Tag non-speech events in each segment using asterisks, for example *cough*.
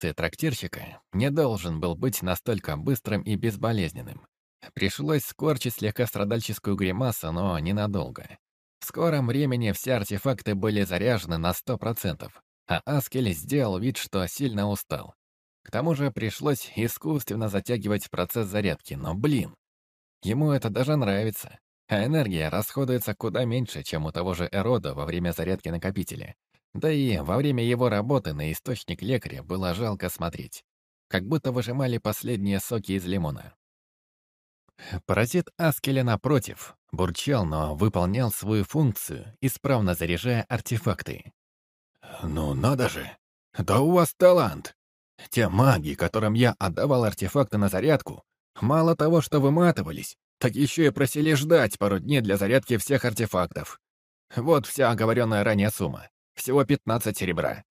трактирщика не должен был быть настолько быстрым и безболезненным. Пришлось скорчить слегка страдальческую гримасу, но ненадолго. В скором времени все артефакты были заряжены на сто процентов, а Аскель сделал вид, что сильно устал. К тому же пришлось искусственно затягивать процесс зарядки, но, блин, ему это даже нравится. А энергия расходуется куда меньше, чем у того же Эрода во время зарядки накопителя. Да и во время его работы на источник лекаря было жалко смотреть. Как будто выжимали последние соки из лимона. Паразит Аскеля, напротив, бурчал, но выполнял свою функцию, исправно заряжая артефакты. «Ну надо же! Да у вас талант! Те маги, которым я отдавал артефакты на зарядку, мало того, что выматывались, так еще и просили ждать пару дней для зарядки всех артефактов. Вот вся оговоренная ранее сумма. Всего 15 серебра.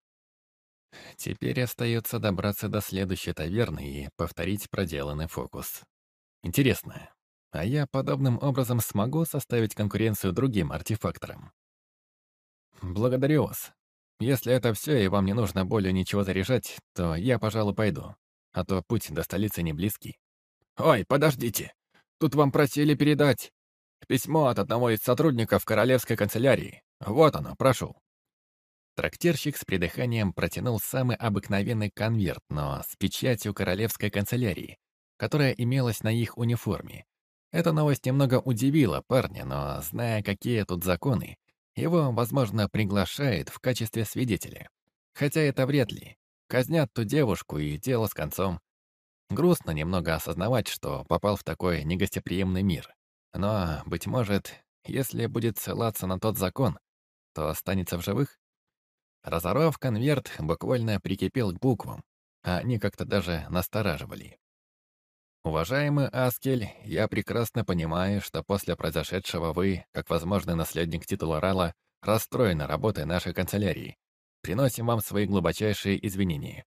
Теперь остается добраться до следующей таверны и повторить проделанный фокус. Интересно, а я подобным образом смогу составить конкуренцию другим артефакторам? Благодарю вас. Если это все, и вам не нужно более ничего заряжать, то я, пожалуй, пойду. А то путь до столицы не близкий. Ой, подождите. Тут вам просили передать. Письмо от одного из сотрудников королевской канцелярии. Вот оно, прошу. Трактирщик с придыханием протянул самый обыкновенный конверт, но с печатью королевской канцелярии, которая имелась на их униформе. Эта новость немного удивила парня, но, зная, какие тут законы, его, возможно, приглашают в качестве свидетеля. Хотя это вряд ли. Казнят ту девушку и дело с концом. Грустно немного осознавать, что попал в такой негостеприимный мир. Но, быть может, если будет ссылаться на тот закон, то останется в живых? Разорвав конверт, буквально прикипел к буквам, а они как-то даже настораживали. «Уважаемый Аскель, я прекрасно понимаю, что после произошедшего вы, как возможный наследник титула Рала, расстроены работой нашей канцелярии. Приносим вам свои глубочайшие извинения.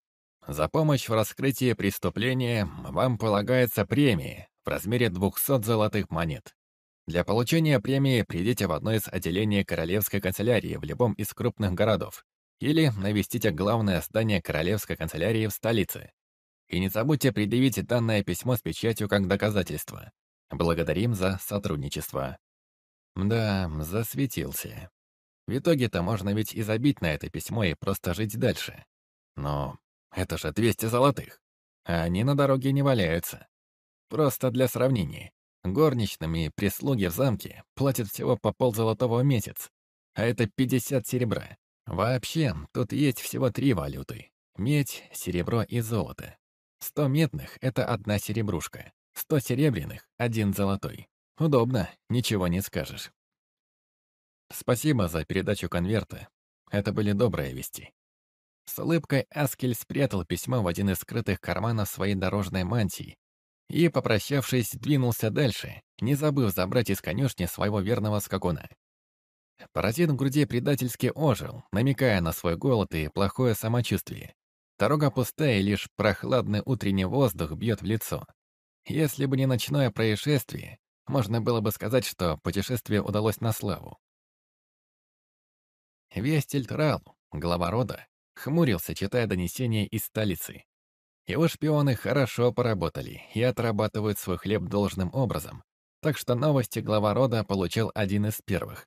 За помощь в раскрытии преступления вам полагается премия в размере 200 золотых монет. Для получения премии придите в одно из отделений Королевской канцелярии в любом из крупных городов или навестите главное здание Королевской канцелярии в столице. И не забудьте предъявить данное письмо с печатью как доказательство. Благодарим за сотрудничество. Да, засветился. В итоге-то можно ведь и забить на это письмо и просто жить дальше. Но это же 200 золотых. А они на дороге не валяются. Просто для сравнения. Горничным и прислуги в замке платят всего по ползолотого в месяц. А это 50 серебра. Вообще, тут есть всего три валюты. Медь, серебро и золото. Сто медных — это одна серебрушка. Сто серебряных — один золотой. Удобно, ничего не скажешь. Спасибо за передачу конверта. Это были добрые вести. С улыбкой Аскель спрятал письмо в один из скрытых карманов своей дорожной мантии и, попрощавшись, двинулся дальше, не забыв забрать из конюшни своего верного скакуна. Паразит в груди предательски ожил, намекая на свой голод и плохое самочувствие. Дорога пустая, лишь прохладный утренний воздух бьет в лицо. Если бы не ночное происшествие, можно было бы сказать, что путешествие удалось на славу. Вестельд Рал, глава рода, хмурился, читая донесения из столицы. Его шпионы хорошо поработали и отрабатывают свой хлеб должным образом, так что новости глава рода получил один из первых.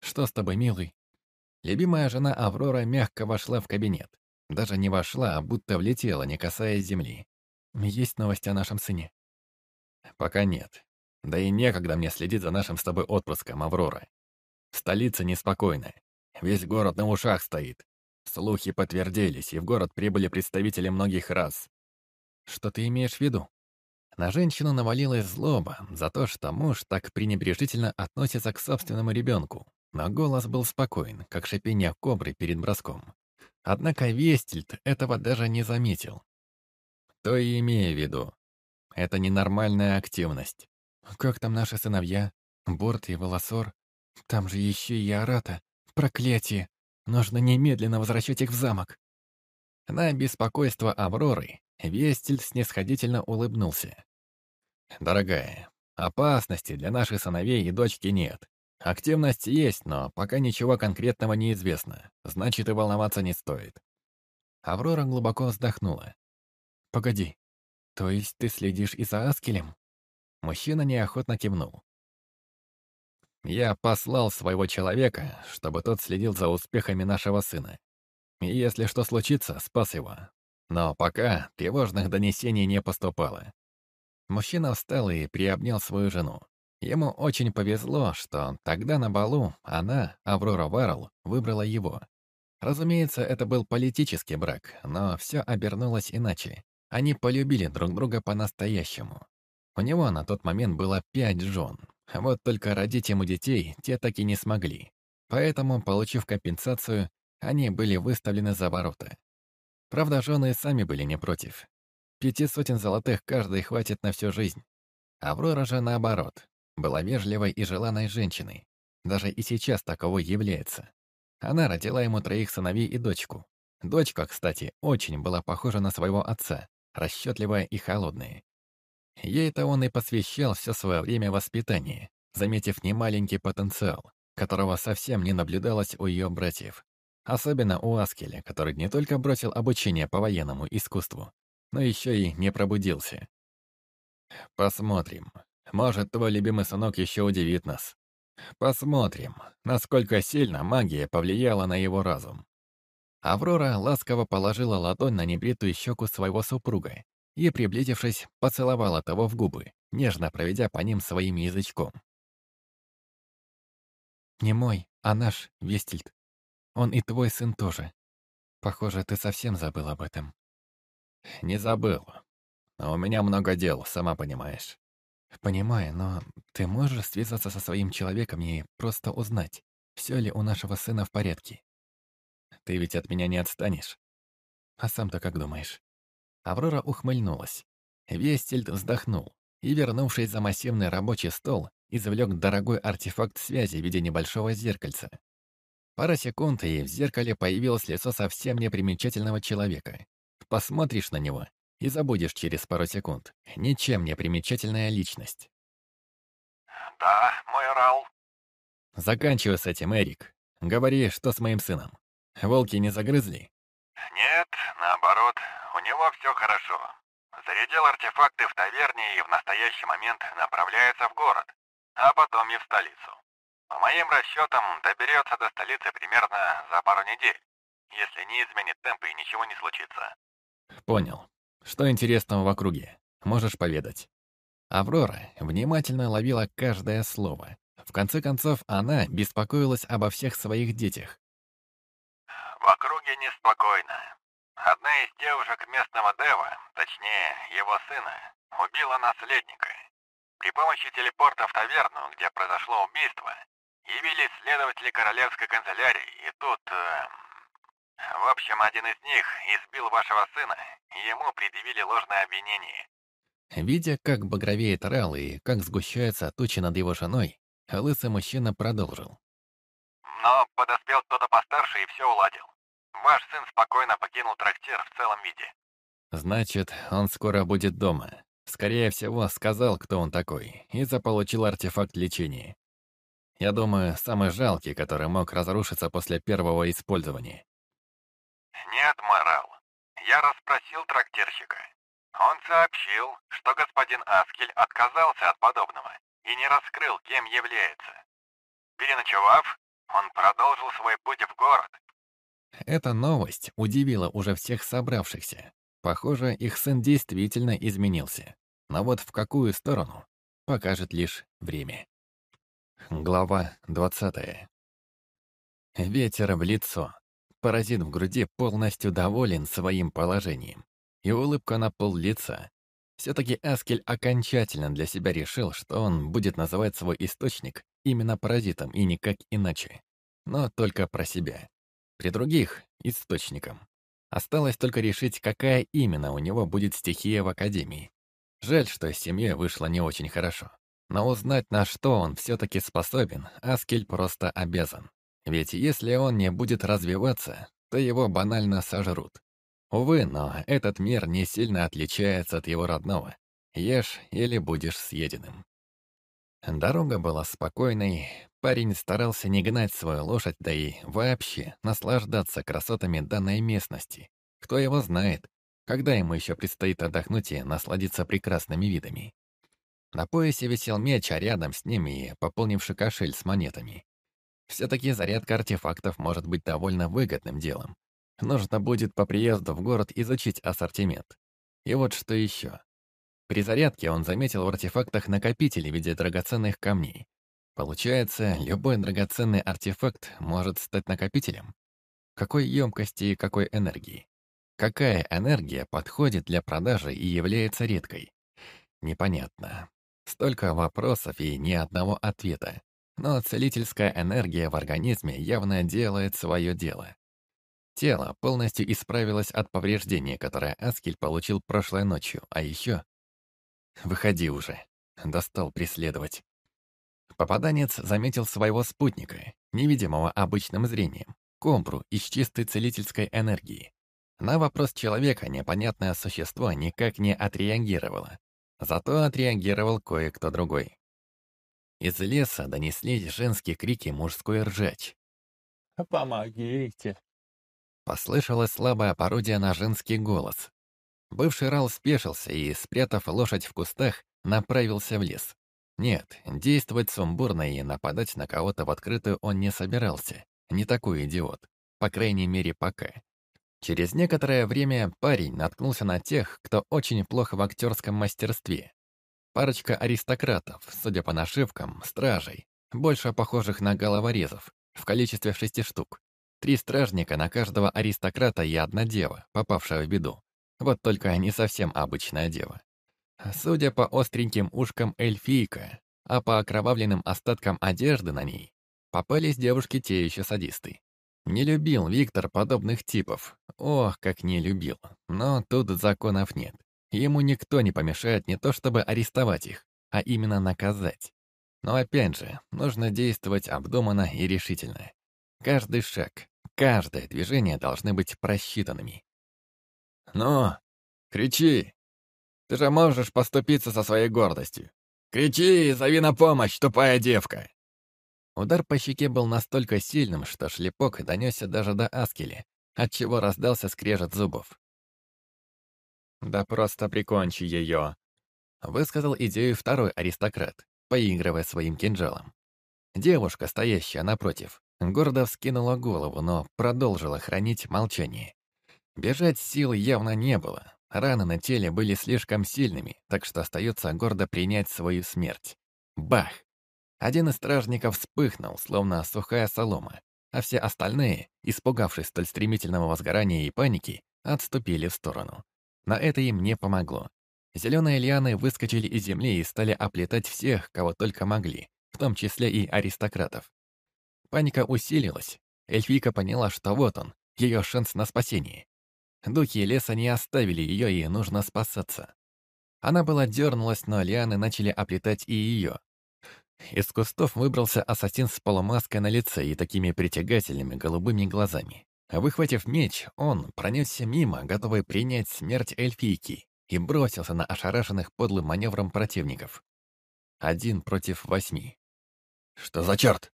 «Что с тобой, милый?» Любимая жена Аврора мягко вошла в кабинет. Даже не вошла, а будто влетела, не касаясь земли. «Есть новости о нашем сыне?» «Пока нет. Да и некогда мне следить за нашим с тобой отпрыском, Аврора. Столица неспокойная. Весь город на ушах стоит. Слухи подтвердились, и в город прибыли представители многих рас. Что ты имеешь в виду? На женщину навалилась злоба за то, что муж так пренебрежительно относится к собственному ребенку, но голос был спокоен, как шипение кобры перед броском. Однако Вестельд этого даже не заметил. То и имея в виду. Это ненормальная активность. Как там наши сыновья? Борт и Волосор? Там же еще и Арата. Проклятие! Нужно немедленно возвращать их в замок. На беспокойство Авроры Вестельд снисходительно улыбнулся. «Дорогая, опасности для наших сыновей и дочки нет. Активность есть, но пока ничего конкретного не известно. Значит, и волноваться не стоит. Аврора глубоко вздохнула. «Погоди, то есть ты следишь и за Аскелем?» Мужчина неохотно кивнул. «Я послал своего человека, чтобы тот следил за успехами нашего сына. И если что случится, спас его. Но пока тревожных донесений не поступало. Мужчина встал и приобнял свою жену. Ему очень повезло, что тогда на балу она, Аврора Варл, выбрала его. Разумеется, это был политический брак, но все обернулось иначе. Они полюбили друг друга по-настоящему. У него на тот момент было пять жен. Вот только родить ему детей те так и не смогли. Поэтому, получив компенсацию, они были выставлены за ворота. Правда, жены сами были не против. Пяти сотен золотых каждой хватит на всю жизнь. Аврора же, наоборот, была вежливой и желанной женщиной. Даже и сейчас таковой является. Она родила ему троих сыновей и дочку. Дочка, кстати, очень была похожа на своего отца, расчетливая и холодная. Ей-то он и посвящал все свое время воспитанию, заметив немаленький потенциал, которого совсем не наблюдалось у ее братьев. Особенно у Аскеля, который не только бросил обучение по военному искусству, но еще и не пробудился. Посмотрим. Может, твой любимый сынок еще удивит нас. Посмотрим, насколько сильно магия повлияла на его разум. Аврора ласково положила ладонь на небритую щеку своего супруга и, приблизившись, поцеловала того в губы, нежно проведя по ним своим язычком. «Не мой, а наш, Вестильд. Он и твой сын тоже. Похоже, ты совсем забыл об этом». «Не забыл. Но у меня много дел, сама понимаешь». «Понимаю, но ты можешь связаться со своим человеком и просто узнать, все ли у нашего сына в порядке?» «Ты ведь от меня не отстанешь?» «А сам-то как думаешь?» Аврора ухмыльнулась. Вестельд вздохнул и, вернувшись за массивный рабочий стол, извлек дорогой артефакт связи в виде небольшого зеркальца. Пара секунд, и в зеркале появилось лицо совсем непримечательного человека. Посмотришь на него и забудешь через пару секунд. Ничем не примечательная личность. «Да, мой Рал». «Заканчивай с этим, Эрик. Говори, что с моим сыном. Волки не загрызли?» «Нет, наоборот, у него все хорошо. Зарядил артефакты в таверне и в настоящий момент направляется в город, а потом и в столицу. По моим расчетам, доберется до столицы примерно за пару недель, если не изменит темпы и ничего не случится». «Понял. Что интересного в округе? Можешь поведать?» Аврора внимательно ловила каждое слово. В конце концов, она беспокоилась обо всех своих детях. «В округе неспокойно. Одна из девушек местного Дева, точнее, его сына, убила наследника. При помощи телепорта в таверну, где произошло убийство, явились следователи королевской канцелярии, и тут... Э, в общем, один из них избил вашего сына, ему предъявили ложное обвинение. Видя, как багровеет Рал и как сгущается тучи над его женой, лысый мужчина продолжил. Но подоспел кто-то постарше и все уладил. Ваш сын спокойно покинул трактир в целом виде. Значит, он скоро будет дома. Скорее всего, сказал, кто он такой, и заполучил артефакт лечения. Я думаю, самый жалкий, который мог разрушиться после первого использования. «Нет, морал. Я расспросил трактирщика. Он сообщил, что господин Аскель отказался от подобного и не раскрыл, кем является. Переночевав, он продолжил свой путь в город». Эта новость удивила уже всех собравшихся. Похоже, их сын действительно изменился. Но вот в какую сторону, покажет лишь время. Глава двадцатая. Ветер в лицо. Паразит в груди полностью доволен своим положением. И улыбка на пол лица. Все-таки Аскель окончательно для себя решил, что он будет называть свой источник именно паразитом и никак иначе. Но только про себя. При других — источником. Осталось только решить, какая именно у него будет стихия в Академии. Жаль, что с семьей вышло не очень хорошо. Но узнать, на что он все-таки способен, Аскель просто обязан. Ведь если он не будет развиваться, то его банально сожрут. Увы, но этот мир не сильно отличается от его родного. Ешь или будешь съеденным. Дорога была спокойной, парень старался не гнать свою лошадь, да и вообще наслаждаться красотами данной местности. Кто его знает, когда ему еще предстоит отдохнуть и насладиться прекрасными видами. На поясе висел меч, а рядом с ним и пополнивший кошель с монетами. Все-таки зарядка артефактов может быть довольно выгодным делом. Нужно будет по приезду в город изучить ассортимент. И вот что еще. При зарядке он заметил в артефактах накопители в виде драгоценных камней. Получается, любой драгоценный артефакт может стать накопителем? Какой емкости и какой энергии? Какая энергия подходит для продажи и является редкой? Непонятно. Столько вопросов и ни одного ответа. Но целительская энергия в организме явно делает свое дело. Тело полностью исправилось от повреждения, которое Аскель получил прошлой ночью, а еще... «Выходи уже», — достал преследовать. Попаданец заметил своего спутника, невидимого обычным зрением, комбру из чистой целительской энергии. На вопрос человека непонятное существо никак не отреагировало. Зато отреагировал кое-кто другой. Из леса донеслись женские крики мужской ржач. «Помогите!» Послышалась слабая пародия на женский голос. Бывший Рал спешился и, спрятав лошадь в кустах, направился в лес. Нет, действовать сумбурно и нападать на кого-то в открытую он не собирался. Не такой идиот. По крайней мере, пока. Через некоторое время парень наткнулся на тех, кто очень плохо в актерском мастерстве. Парочка аристократов, судя по нашивкам, стражей, больше похожих на головорезов, в количестве шести штук. Три стражника на каждого аристократа и одна дева, попавшая в беду. Вот только не совсем обычная дева. Судя по остреньким ушкам эльфийка, а по окровавленным остаткам одежды на ней, попались девушки те еще садисты. Не любил Виктор подобных типов. Ох, как не любил. Но тут законов нет. Ему никто не помешает не то чтобы арестовать их, а именно наказать. Но опять же, нужно действовать обдуманно и решительно. Каждый шаг, каждое движение должны быть просчитанными. «Ну, кричи! Ты же можешь поступиться со своей гордостью! Кричи и зови на помощь, тупая девка!» Удар по щеке был настолько сильным, что шлепок донесся даже до Аскели, отчего раздался скрежет зубов. «Да просто прикончи ее», — высказал идею второй аристократ, поигрывая своим кинжалом. Девушка, стоящая напротив, гордо вскинула голову, но продолжила хранить молчание. Бежать сил явно не было. Раны на теле были слишком сильными, так что остается гордо принять свою смерть. Бах! Один из стражников вспыхнул, словно сухая солома, а все остальные, испугавшись столь стремительного возгорания и паники, отступили в сторону. Но это им не помогло. Зеленые лианы выскочили из земли и стали оплетать всех, кого только могли, в том числе и аристократов. Паника усилилась. Эльфийка поняла, что вот он, ее шанс на спасение. Духи леса не оставили ее, и нужно спасаться. Она была дернулась, но лианы начали оплетать и ее. Из кустов выбрался ассасин с полумаской на лице и такими притягательными голубыми глазами. Выхватив меч, он пронесся мимо, готовый принять смерть эльфийки, и бросился на ошарашенных подлым маневром противников. Один против восьми. «Что за черт?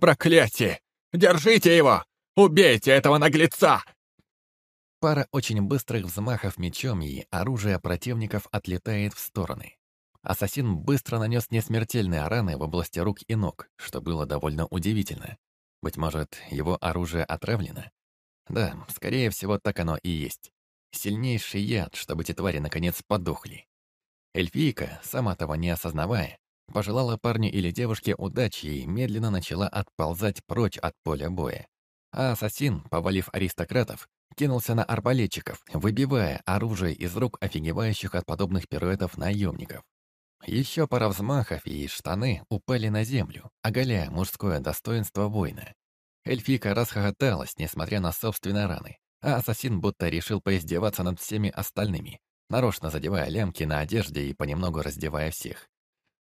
Проклятие! Держите его! Убейте этого наглеца!» Пара очень быстрых взмахов мечом, и оружие противников отлетает в стороны. Ассасин быстро нанес несмертельные раны в области рук и ног, что было довольно удивительно. Быть может, его оружие отравлено? Да, скорее всего, так оно и есть. Сильнейший яд, чтобы эти твари наконец подохли. Эльфийка, сама того не осознавая, пожелала парню или девушке удачи и медленно начала отползать прочь от поля боя. А ассасин, повалив аристократов, кинулся на арбалетчиков, выбивая оружие из рук офигевающих от подобных пируэтов наемников. Еще пара взмахов, и штаны упали на землю, оголяя мужское достоинство воина. Эльфика расхохоталась, несмотря на собственные раны, а ассасин будто решил поиздеваться над всеми остальными, нарочно задевая лямки на одежде и понемногу раздевая всех.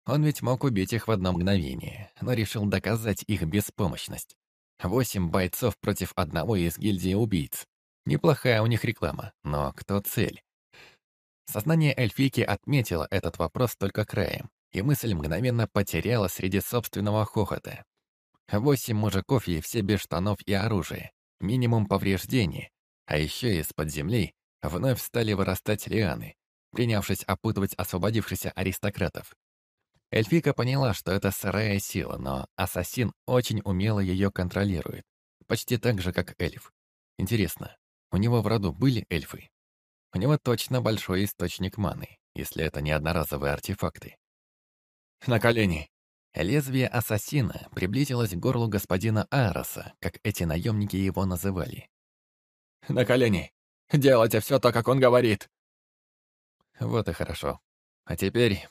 Он ведь мог убить их в одно мгновение, но решил доказать их беспомощность. Восемь бойцов против одного из гильдии убийц. Неплохая у них реклама, но кто цель? Сознание эльфийки отметило этот вопрос только краем, и мысль мгновенно потеряла среди собственного хохота. Восемь мужиков и все без штанов и оружия. Минимум повреждений. А еще из-под земли вновь стали вырастать лианы, принявшись опутывать освободившихся аристократов. Эльфика поняла, что это сырая сила, но ассасин очень умело ее контролирует, почти так же, как эльф. Интересно, у него в роду были эльфы? У него точно большой источник маны, если это не одноразовые артефакты. «На колени!» Лезвие ассасина приблизилось к горлу господина Ароса, как эти наемники его называли. «На колени! Делайте все так, как он говорит!» Вот и хорошо. А теперь,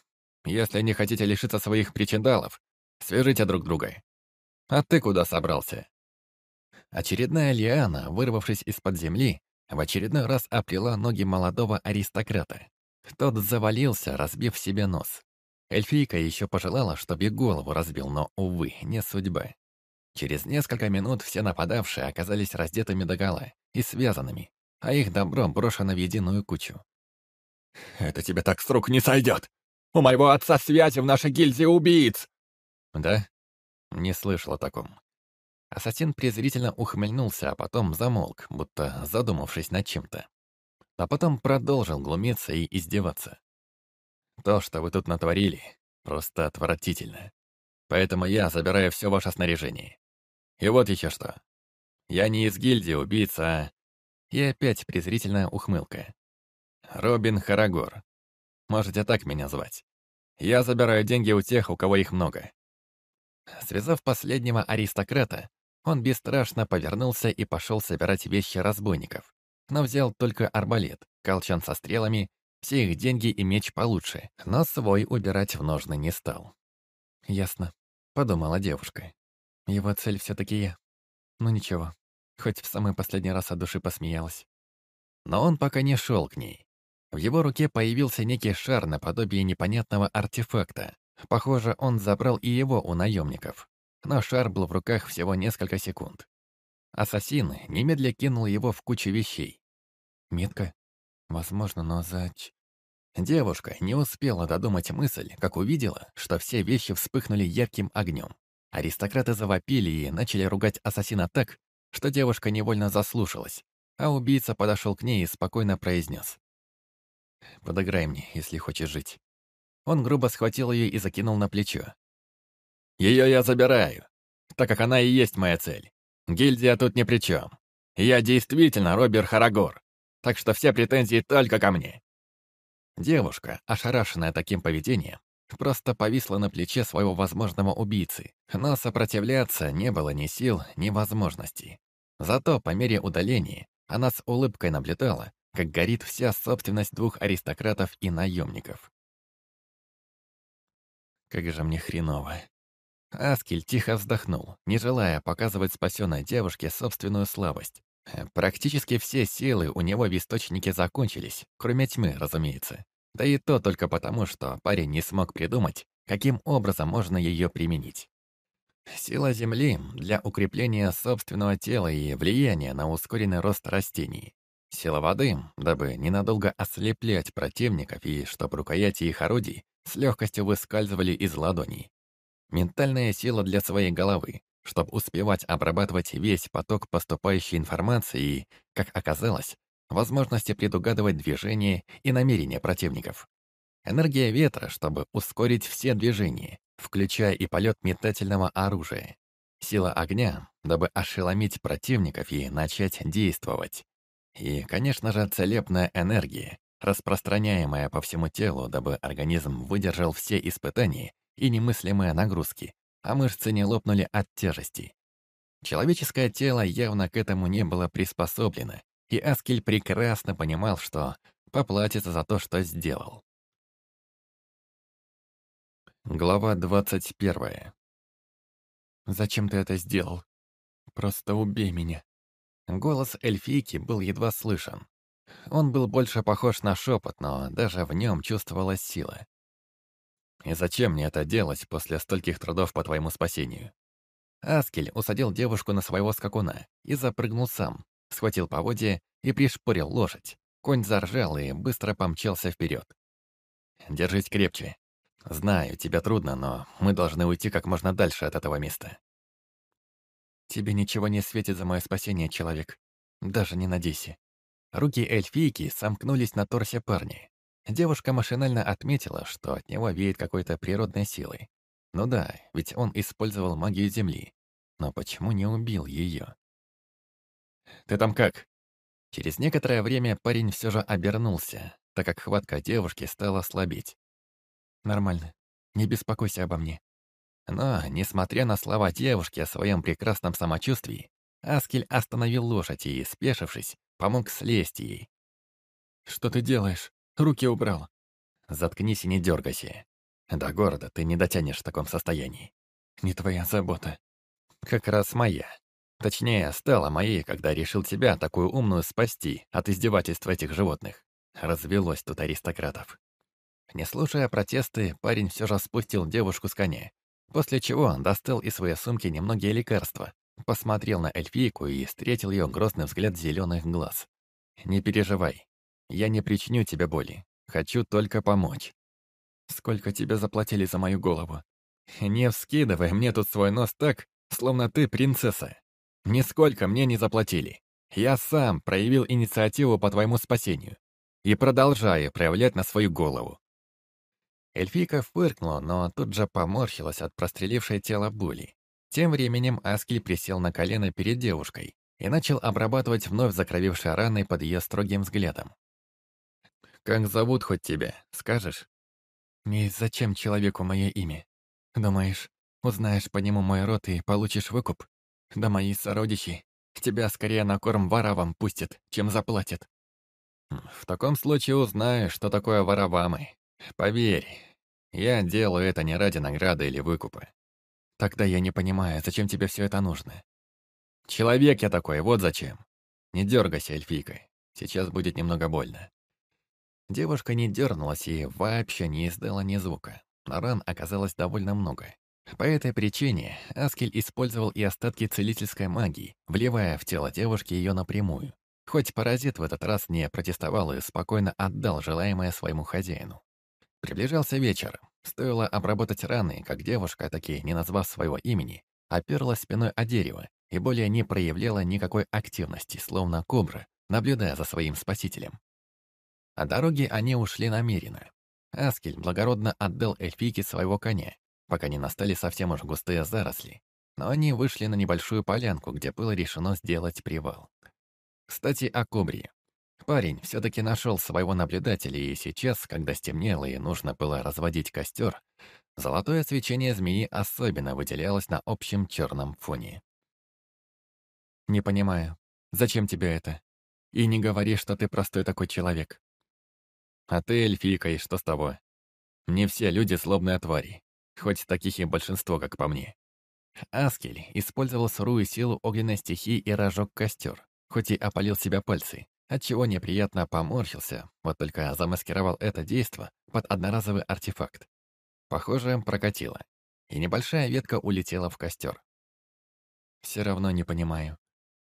если не хотите лишиться своих причиндалов, свяжите друг друга. А ты куда собрался? Очередная лиана, вырвавшись из-под земли, в очередной раз оплела ноги молодого аристократа. Тот завалился, разбив себе нос. Эльфийка еще пожелала, чтобы и голову разбил, но, увы, не судьба. Через несколько минут все нападавшие оказались раздетыми догола и связанными, а их добро брошено в единую кучу. «Это тебе так с рук не сойдет! У моего отца связи в нашей гильдии убийц!» «Да? Не слышал о таком». Ассасин презрительно ухмыльнулся, а потом замолк, будто задумавшись над чем-то. А потом продолжил глумиться и издеваться. «То, что вы тут натворили, просто отвратительно. Поэтому я забираю все ваше снаряжение. И вот еще что. Я не из гильдии убийца, а...» И опять презрительная ухмылка. Робин Харагор. Можете так меня звать. Я забираю деньги у тех, у кого их много». Связав последнего аристократа, он бесстрашно повернулся и пошел собирать вещи разбойников. Но взял только арбалет, колчан со стрелами, все их деньги и меч получше, но свой убирать в ножны не стал. «Ясно», — подумала девушка. «Его цель все-таки я. Ну ничего, хоть в самый последний раз от души посмеялась». Но он пока не шел к ней. В его руке появился некий шар наподобие непонятного артефакта. Похоже, он забрал и его у наемников. Но шар был в руках всего несколько секунд. Ассасин немедля кинул его в кучу вещей. Метка? Возможно, но зач... Девушка не успела додумать мысль, как увидела, что все вещи вспыхнули ярким огнем. Аристократы завопили и начали ругать ассасина так, что девушка невольно заслушалась, а убийца подошел к ней и спокойно произнес. Подыграй мне, если хочешь жить». Он грубо схватил ее и закинул на плечо. «Ее я забираю, так как она и есть моя цель. Гильдия тут ни при чем. Я действительно Робер Харагор, так что все претензии только ко мне». Девушка, ошарашенная таким поведением, просто повисла на плече своего возможного убийцы, но сопротивляться не было ни сил, ни возможностей. Зато по мере удаления она с улыбкой наблюдала, как горит вся собственность двух аристократов и наемников. Как же мне хреново. Аскель тихо вздохнул, не желая показывать спасенной девушке собственную слабость. Практически все силы у него в источнике закончились, кроме тьмы, разумеется. Да и то только потому, что парень не смог придумать, каким образом можно ее применить. Сила Земли для укрепления собственного тела и влияния на ускоренный рост растений. Сила воды, дабы ненадолго ослеплять противников и чтобы рукояти их орудий с легкостью выскальзывали из ладоней. Ментальная сила для своей головы, чтобы успевать обрабатывать весь поток поступающей информации и, как оказалось, возможности предугадывать движения и намерения противников. Энергия ветра, чтобы ускорить все движения, включая и полет метательного оружия. Сила огня, дабы ошеломить противников и начать действовать. И, конечно же, целебная энергия, распространяемая по всему телу, дабы организм выдержал все испытания и немыслимые нагрузки, а мышцы не лопнули от тяжести. Человеческое тело явно к этому не было приспособлено, и Аскель прекрасно понимал, что поплатится за то, что сделал. Глава двадцать первая. «Зачем ты это сделал? Просто убей меня». Голос эльфийки был едва слышен. Он был больше похож на шепот, но даже в нем чувствовалась сила. «И зачем мне это делать после стольких трудов по твоему спасению?» Аскель усадил девушку на своего скакуна и запрыгнул сам, схватил поводья и пришпорил лошадь. Конь заржал и быстро помчался вперед. «Держись крепче. Знаю, тебе трудно, но мы должны уйти как можно дальше от этого места». «Тебе ничего не светит за мое спасение, человек. Даже не надейся. Руки эльфийки сомкнулись на торсе парня. Девушка машинально отметила, что от него веет какой-то природной силой. Ну да, ведь он использовал магию Земли. Но почему не убил ее? «Ты там как?» Через некоторое время парень все же обернулся, так как хватка девушки стала слабеть. «Нормально. Не беспокойся обо мне». Но, несмотря на слова девушки о своем прекрасном самочувствии, Аскель остановил лошадь и, спешившись, помог слезть ей. «Что ты делаешь? Руки убрал». «Заткнись и не дергайся. До города ты не дотянешь в таком состоянии. Не твоя забота. Как раз моя. Точнее, стала моей, когда решил тебя, такую умную, спасти от издевательств этих животных. Развелось тут аристократов. Не слушая протесты, парень все же спустил девушку с коня, после чего достал из своей сумки немногие лекарства, посмотрел на эльфийку и встретил ее грозный взгляд зеленых глаз. «Не переживай. Я не причиню тебе боли. Хочу только помочь. Сколько тебе заплатили за мою голову? Не вскидывай мне тут свой нос так, словно ты принцесса. Нисколько мне не заплатили. Я сам проявил инициативу по твоему спасению. И продолжаю проявлять на свою голову. Эльфийка фыркнула, но тут же поморщилась от прострелившей тело боли. Тем временем Аскель присел на колено перед девушкой и начал обрабатывать вновь закровившие раны под ее строгим взглядом. «Как зовут хоть тебя, скажешь?» «И зачем человеку мое имя? Думаешь, узнаешь по нему мой род и получишь выкуп? Да мои сородичи тебя скорее на корм воровам пустят, чем заплатят». «В таком случае узнаю, что такое воровамы. Поверь, я делаю это не ради награды или выкупа. Тогда я не понимаю, зачем тебе все это нужно. Человек я такой, вот зачем. Не дергайся, эльфийка. Сейчас будет немного больно. Девушка не дернулась и вообще не издала ни звука. Ран оказалось довольно много. По этой причине Аскель использовал и остатки целительской магии, вливая в тело девушки ее напрямую. Хоть паразит в этот раз не протестовал и спокойно отдал желаемое своему хозяину. Приближался вечер. Стоило обработать раны, как девушка, таки не назвав своего имени, оперлась спиной о дерево и более не проявляла никакой активности, словно кобра, наблюдая за своим спасителем. О дороге они ушли намеренно. Аскель благородно отдал эльфийке своего коня, пока не настали совсем уж густые заросли, но они вышли на небольшую полянку, где было решено сделать привал. Кстати, о кобре. Парень все-таки нашел своего наблюдателя, и сейчас, когда стемнело и нужно было разводить костер, золотое свечение змеи особенно выделялось на общем черном фоне. «Не понимаю, зачем тебе это? И не говори, что ты простой такой человек». «А ты эльфийка, и что с того? Не все люди злобные твари, хоть таких и большинство, как по мне». Аскель использовал сырую силу огненной стихии и разжег костер, хоть и опалил себя пальцы, отчего неприятно поморщился, вот только замаскировал это действо под одноразовый артефакт. Похоже, прокатило, и небольшая ветка улетела в костер. Все равно не понимаю.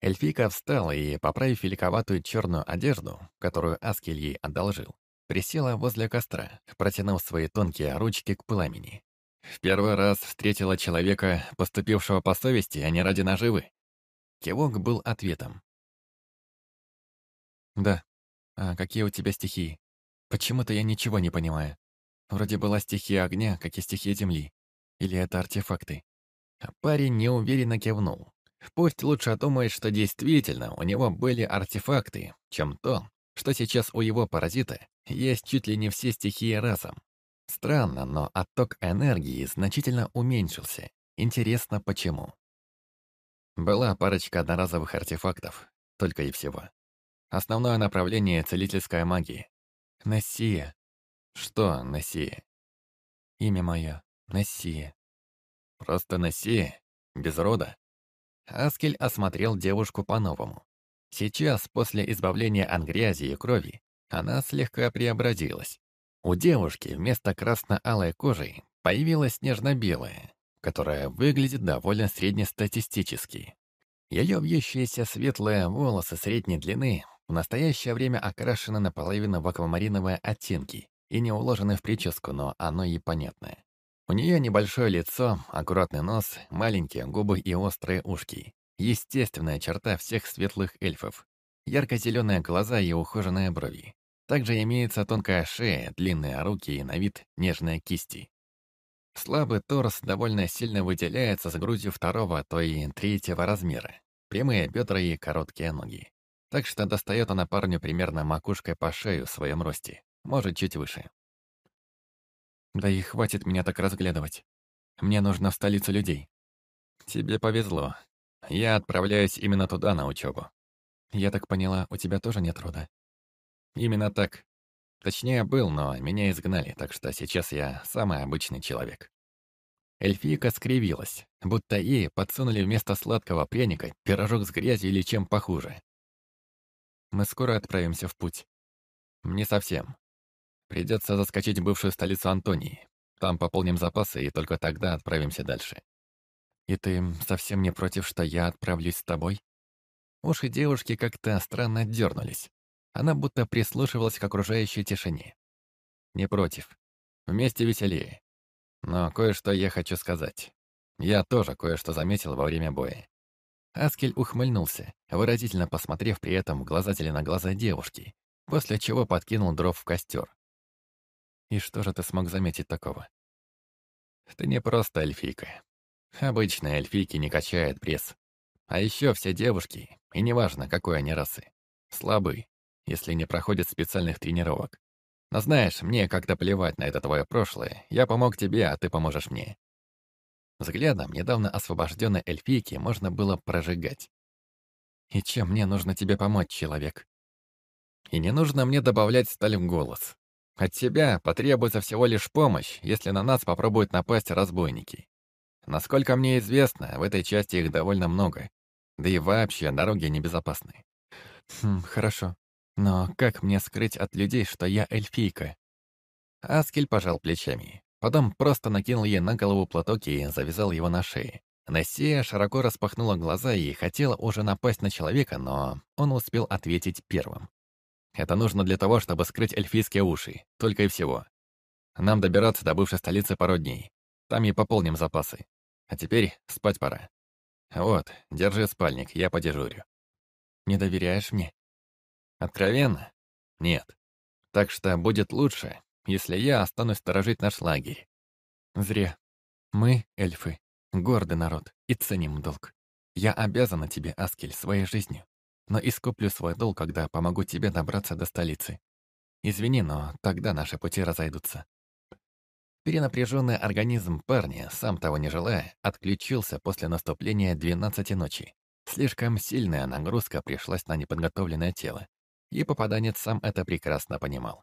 Эльфийка встала и, поправив великоватую черную одежду, которую Аскель ей одолжил, присела возле костра, протянув свои тонкие ручки к пламени. В первый раз встретила человека, поступившего по совести, а не ради наживы. Кивок был ответом. «Да. А какие у тебя стихии? Почему-то я ничего не понимаю. Вроде была стихия огня, как и стихия земли. Или это артефакты?» Парень неуверенно кивнул. Пусть лучше думает, что действительно у него были артефакты, чем то, что сейчас у его паразита есть чуть ли не все стихии разом. Странно, но отток энергии значительно уменьшился. Интересно, почему? Была парочка одноразовых артефактов, только и всего. Основное направление — целительская магия. Нессия. Что Нессия? Имя мое. Нессия. Просто Нессия? Без рода? Аскель осмотрел девушку по-новому. Сейчас, после избавления от грязи и крови, она слегка преобразилась. У девушки вместо красно-алой кожи появилась нежно-белая, которая выглядит довольно среднестатистически. Ее вьющиеся светлые волосы средней длины в настоящее время окрашены наполовину в аквамариновые оттенки и не уложены в прическу, но оно и понятное. У нее небольшое лицо, аккуратный нос, маленькие губы и острые ушки. Естественная черта всех светлых эльфов. ярко-зеленые глаза и ухоженные брови. Также имеется тонкая шея, длинные руки и на вид нежные кисти. Слабый торс довольно сильно выделяется с грудью второго, то и третьего размера. Прямые бедра и короткие ноги. Так что достает она парню примерно макушкой по шею в своем росте, может, чуть выше. Да и хватит меня так разглядывать. Мне нужно в столицу людей. Тебе повезло. Я отправляюсь именно туда на учебу. Я так поняла, у тебя тоже нет рода? Именно так. Точнее, был, но меня изгнали, так что сейчас я самый обычный человек. Эльфийка скривилась, будто ей подсунули вместо сладкого пряника пирожок с грязью или чем похуже. Мы скоро отправимся в путь. Не совсем. Придется заскочить в бывшую столицу Антонии. Там пополним запасы и только тогда отправимся дальше. И ты совсем не против, что я отправлюсь с тобой? Уши девушки как-то странно дернулись. Она будто прислушивалась к окружающей тишине. Не против. Вместе веселее. Но кое-что я хочу сказать. Я тоже кое-что заметил во время боя. Аскель ухмыльнулся, выразительно посмотрев при этом в глаза глаза девушки, после чего подкинул дров в костер. «И что же ты смог заметить такого?» «Ты не просто эльфийка. Обычные эльфийки не качают пресс. А еще все девушки, и неважно, какой они расы, слабы, если не проходят специальных тренировок. Но знаешь, мне как-то плевать на это твое прошлое. Я помог тебе, а ты поможешь мне. Взглядом недавно освобожденной эльфийки можно было прожигать. И чем мне нужно тебе помочь, человек? И не нужно мне добавлять сталь в голос. От тебя потребуется всего лишь помощь, если на нас попробуют напасть разбойники. Насколько мне известно, в этой части их довольно много. Да и вообще, дороги небезопасны. Хм, хорошо. Но как мне скрыть от людей, что я эльфийка? Аскель пожал плечами. Потом просто накинул ей на голову платок и завязал его на шее. Нессия широко распахнула глаза и хотела уже напасть на человека, но он успел ответить первым. «Это нужно для того, чтобы скрыть эльфийские уши, только и всего. Нам добираться до бывшей столицы пару дней. Там и пополним запасы. А теперь спать пора. Вот, держи спальник, я подежурю». «Не доверяешь мне?» Откровенно? Нет. Так что будет лучше, если я останусь сторожить наш лагерь. Зря. Мы, эльфы, гордый народ и ценим долг. Я обязана тебе, Аскель, своей жизнью, но искуплю свой долг, когда помогу тебе добраться до столицы. Извини, но тогда наши пути разойдутся. Перенапряженный организм парня, сам того не желая, отключился после наступления двенадцати ночи. Слишком сильная нагрузка пришлась на неподготовленное тело и попаданец сам это прекрасно понимал.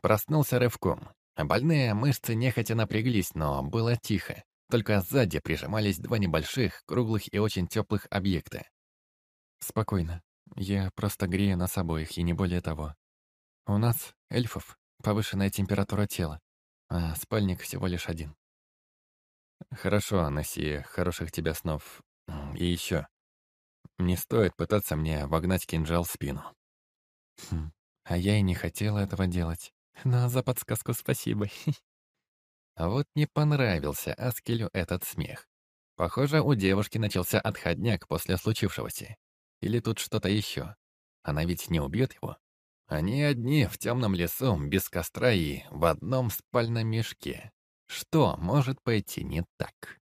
Проснулся рывком. Больные мышцы нехотя напряглись, но было тихо. Только сзади прижимались два небольших, круглых и очень теплых объекта. «Спокойно. Я просто грею нас обоих, и не более того. У нас, эльфов, повышенная температура тела, а спальник всего лишь один». «Хорошо, Анасия, хороших тебе снов. И еще. Не стоит пытаться мне вогнать кинжал в спину». Хм, а я и не хотела этого делать. Но за подсказку спасибо. *laughs* А вот не понравился Аскелю этот смех. Похоже, у девушки начался отходняк после случившегося. Или тут что-то еще. Она ведь не убьет его. Они одни в темном лесу, без костра и в одном спальном мешке. Что может пойти не так?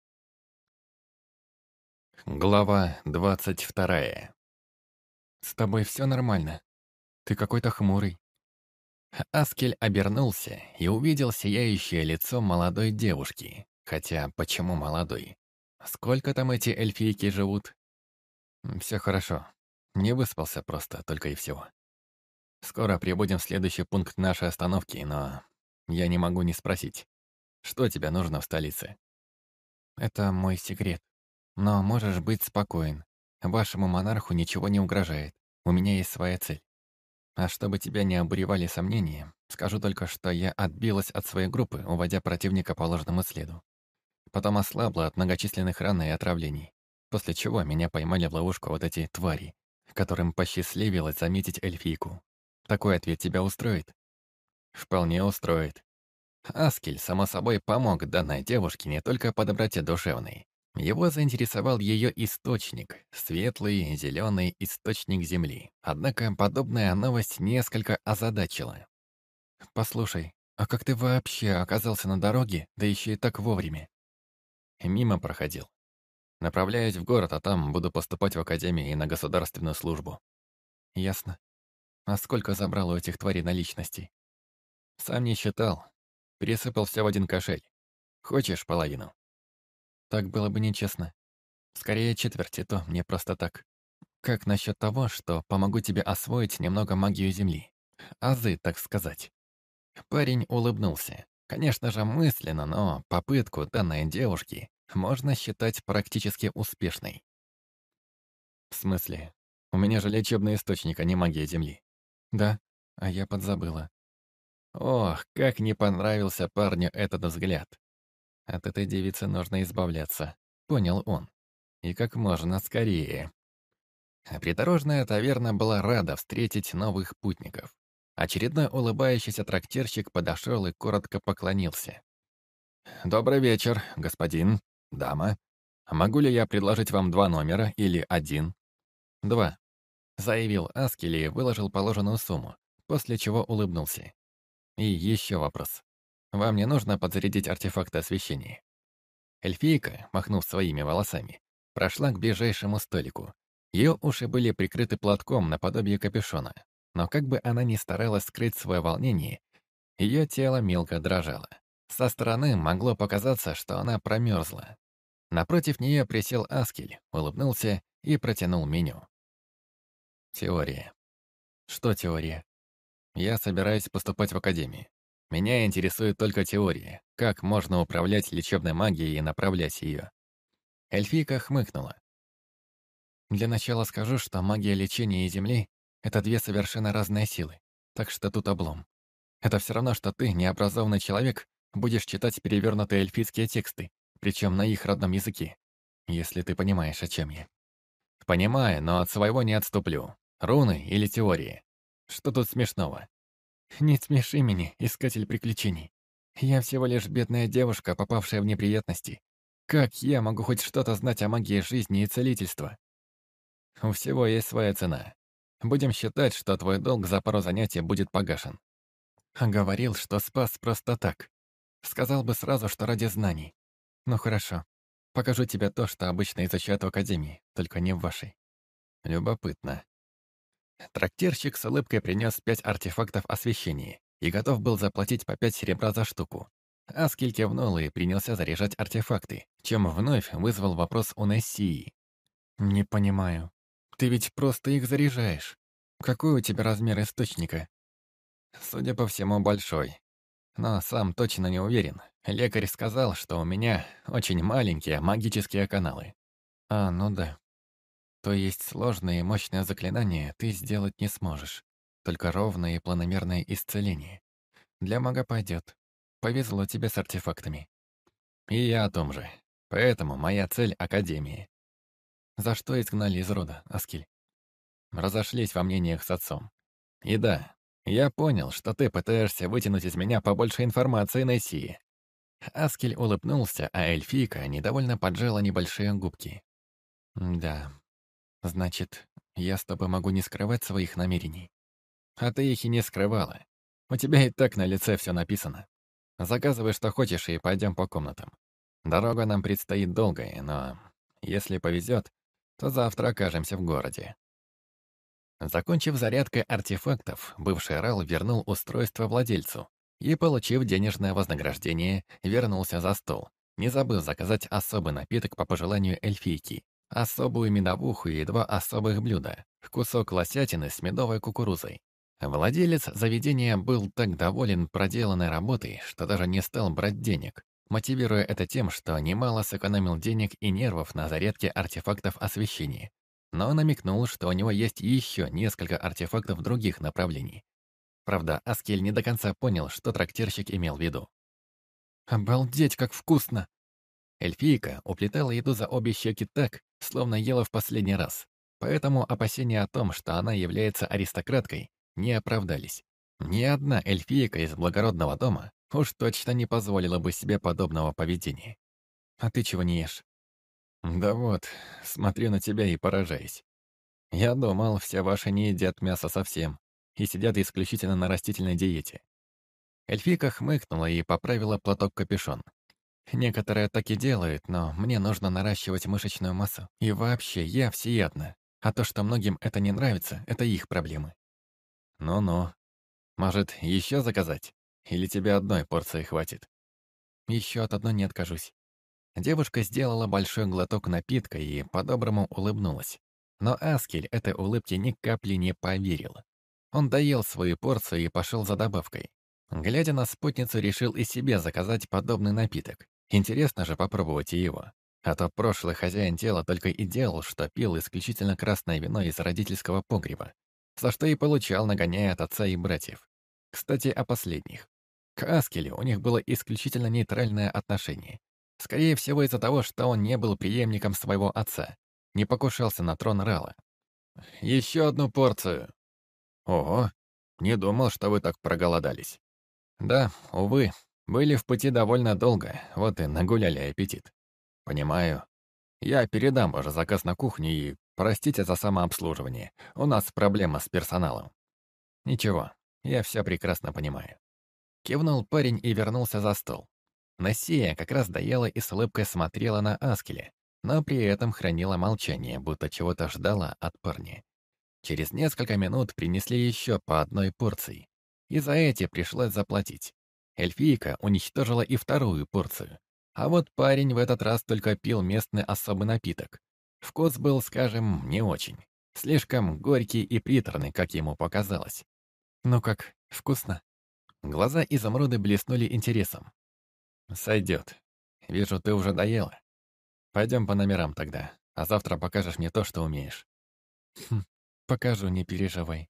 Глава двадцать вторая. «С тобой все нормально?» Ты какой-то хмурый». Аскель обернулся и увидел сияющее лицо молодой девушки. Хотя, почему молодой? Сколько там эти эльфийки живут? Все хорошо. Не выспался просто, только и всего. Скоро прибудем в следующий пункт нашей остановки, но я не могу не спросить. Что тебе нужно в столице? Это мой секрет. Но можешь быть спокоен. Вашему монарху ничего не угрожает. У меня есть своя цель. А чтобы тебя не обуревали сомнения, скажу только, что я отбилась от своей группы, уводя противника по ложному следу. Потом ослабла от многочисленных ран и отравлений, после чего меня поймали в ловушку вот эти твари, которым посчастливилось заметить эльфийку. Такой ответ тебя устроит? Вполне устроит. Аскель, само собой, помог данной девушке не только по доброте душевной, Его заинтересовал ее источник, светлый зеленый источник Земли. Однако подобная новость несколько озадачила. «Послушай, а как ты вообще оказался на дороге, да еще и так вовремя?» Мимо проходил. Направляюсь в город, а там буду поступать в академию и на государственную службу. Ясно. А сколько забрал у этих тварей наличностей? Сам не считал. Пересыпал все в один кошель. Хочешь половину? Так было бы нечестно. Скорее четверти, то мне просто так. Как насчет того, что помогу тебе освоить немного магию Земли? Азы, так сказать. Парень улыбнулся. Конечно же, мысленно, но попытку данной девушки можно считать практически успешной. В смысле? У меня же лечебный источник, а не магия Земли. Да, а я подзабыла. Ох, как не понравился парню этот взгляд. От этой девицы нужно избавляться, понял он. И как можно скорее. Придорожная таверна была рада встретить новых путников. Очередной улыбающийся трактирщик подошел и коротко поклонился. «Добрый вечер, господин, дама. Могу ли я предложить вам два номера или один?» «Два», — заявил Аскели и выложил положенную сумму, после чего улыбнулся. «И еще вопрос. Вам не нужно подзарядить артефакты освещения. Эльфийка, махнув своими волосами, прошла к ближайшему столику. Ее уши были прикрыты платком наподобие капюшона, но как бы она ни старалась скрыть свое волнение, ее тело мелко дрожало. Со стороны могло показаться, что она промерзла. Напротив нее присел Аскель, улыбнулся и протянул меню. Теория. Что теория? Я собираюсь поступать в академию. Меня интересует только теория, как можно управлять лечебной магией и направлять ее. Эльфийка хмыкнула. Для начала скажу, что магия лечения и Земли — это две совершенно разные силы, так что тут облом. Это все равно, что ты, необразованный человек, будешь читать перевернутые эльфийские тексты, причем на их родном языке, если ты понимаешь, о чем я. Понимаю, но от своего не отступлю. Руны или теории? Что тут смешного? «Не смеши меня, искатель приключений. Я всего лишь бедная девушка, попавшая в неприятности. Как я могу хоть что-то знать о магии жизни и целительства?» «У всего есть своя цена. Будем считать, что твой долг за пару занятий будет погашен». А говорил, что спас просто так. Сказал бы сразу, что ради знаний. Ну хорошо. Покажу тебе то, что обычно изучают в академии, только не в вашей. Любопытно. Трактирщик с улыбкой принес пять артефактов освещения и готов был заплатить по пять серебра за штуку. Аскель кивнул и принялся заряжать артефакты, чем вновь вызвал вопрос у Нессии. «Не понимаю. Ты ведь просто их заряжаешь. Какой у тебя размер источника?» «Судя по всему, большой. Но сам точно не уверен. Лекарь сказал, что у меня очень маленькие магические каналы». «А, ну да. То есть сложные и мощные заклинания ты сделать не сможешь. Только ровное и планомерное исцеление. Для мага пойдет. Повезло тебе с артефактами. И я о том же. Поэтому моя цель — Академии. За что изгнали из рода, Аскель? Разошлись во мнениях с отцом. И да, я понял, что ты пытаешься вытянуть из меня побольше информации на Сии. Аскель улыбнулся, а эльфийка недовольно поджала небольшие губки. Да, Значит, я с тобой могу не скрывать своих намерений. А ты их и не скрывала. У тебя и так на лице все написано. Заказывай, что хочешь, и пойдем по комнатам. Дорога нам предстоит долгая, но если повезет, то завтра окажемся в городе. Закончив зарядкой артефактов, бывший Рал вернул устройство владельцу и, получив денежное вознаграждение, вернулся за стол, не забыв заказать особый напиток по пожеланию эльфийки особую медовуху и два особых блюда, кусок лосятины с медовой кукурузой. Владелец заведения был так доволен проделанной работой, что даже не стал брать денег, мотивируя это тем, что немало сэкономил денег и нервов на зарядке артефактов освещения. Но намекнул, что у него есть еще несколько артефактов других направлений. Правда, Аскель не до конца понял, что трактирщик имел в виду. «Обалдеть, как вкусно!» Эльфийка уплетала еду за обе щеки так, словно ела в последний раз. Поэтому опасения о том, что она является аристократкой, не оправдались. Ни одна эльфийка из благородного дома уж точно не позволила бы себе подобного поведения. «А ты чего не ешь?» Да вот, смотрю на тебя и поражаюсь. Я думал, все ваши не едят мясо совсем и сидят исключительно на растительной диете. Эльфика хмыкнула и поправила платок-капюшон. Некоторые так и делают, но мне нужно наращивать мышечную массу. И вообще, я всеядна. А то, что многим это не нравится, это их проблемы. Ну-ну. Может, еще заказать? Или тебе одной порции хватит? Еще от одной не откажусь. Девушка сделала большой глоток напитка и по-доброму улыбнулась. Но Аскель этой улыбке ни капли не поверил. Он доел свою порцию и пошел за добавкой. Глядя на спутницу, решил и себе заказать подобный напиток. Интересно же попробовать его. А то прошлый хозяин тела только и делал, что пил исключительно красное вино из родительского погреба, за что и получал, нагоняя от отца и братьев. Кстати, о последних. К Аскелю у них было исключительно нейтральное отношение. Скорее всего, из-за того, что он не был преемником своего отца, не покушался на трон Рала. «Еще одну порцию!» «Ого, не думал, что вы так проголодались». «Да, увы, были в пути довольно долго, вот и нагуляли аппетит. Понимаю. Я передам ваш заказ на кухню и простите за самообслуживание. У нас проблема с персоналом. Ничего, я все прекрасно понимаю. Кивнул парень и вернулся за стол. Насия как раз доела и с улыбкой смотрела на Аскеля, но при этом хранила молчание, будто чего-то ждала от парня. Через несколько минут принесли еще по одной порции, и за эти пришлось заплатить. Эльфийка уничтожила и вторую порцию. А вот парень в этот раз только пил местный особый напиток. Вкус был, скажем, не очень. Слишком горький и приторный, как ему показалось. «Ну как, вкусно?» Глаза изумруды блеснули интересом. «Сойдет. Вижу, ты уже доела. Пойдем по номерам тогда, а завтра покажешь мне то, что умеешь». «Хм, покажу, не переживай.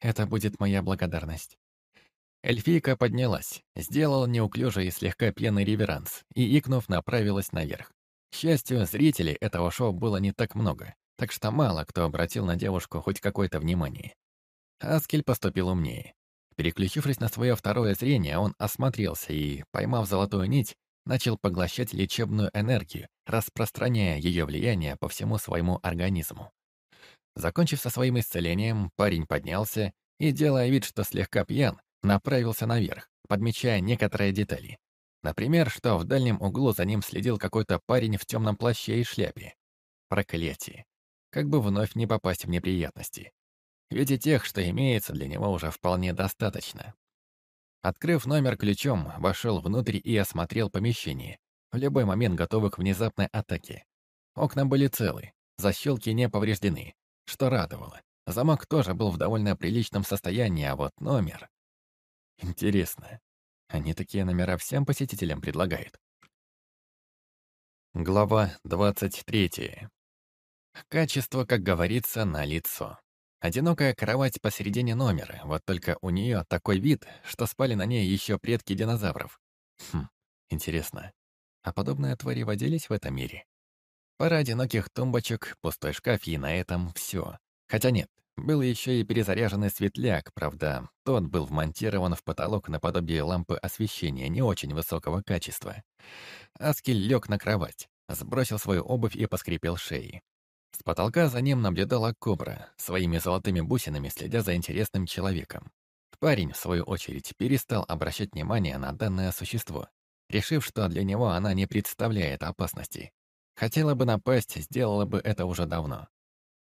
Это будет моя благодарность». Эльфийка поднялась, сделала неуклюжий и слегка пьяный реверанс и, икнув, направилась наверх. К счастью, зрителей этого шоу было не так много, так что мало кто обратил на девушку хоть какое-то внимание. Аскель поступил умнее. Переключившись на свое второе зрение, он осмотрелся и, поймав золотую нить, начал поглощать лечебную энергию, распространяя ее влияние по всему своему организму. Закончив со своим исцелением, парень поднялся и, делая вид, что слегка пьян, направился наверх, подмечая некоторые детали. Например, что в дальнем углу за ним следил какой-то парень в темном плаще и шляпе. Проклятие. Как бы вновь не попасть в неприятности. Ведь и тех, что имеется, для него уже вполне достаточно. Открыв номер ключом, вошел внутрь и осмотрел помещение, в любой момент готовый к внезапной атаке. Окна были целы, защелки не повреждены, что радовало. Замок тоже был в довольно приличном состоянии, а вот номер... Интересно, они такие номера всем посетителям предлагают? Глава 23. Качество, как говорится, на лицо. Одинокая кровать посередине номера, вот только у нее такой вид, что спали на ней еще предки динозавров. Хм, интересно, а подобные твари водились в этом мире? Пара одиноких тумбочек, пустой шкаф и на этом все. Хотя нет, был еще и перезаряженный светляк, правда, тот был вмонтирован в потолок наподобие лампы освещения не очень высокого качества. Аскель лег на кровать, сбросил свою обувь и поскрипел шеей. С потолка за ним наблюдала кобра, своими золотыми бусинами следя за интересным человеком. Парень, в свою очередь, перестал обращать внимание на данное существо, решив, что для него она не представляет опасности. Хотела бы напасть, сделала бы это уже давно.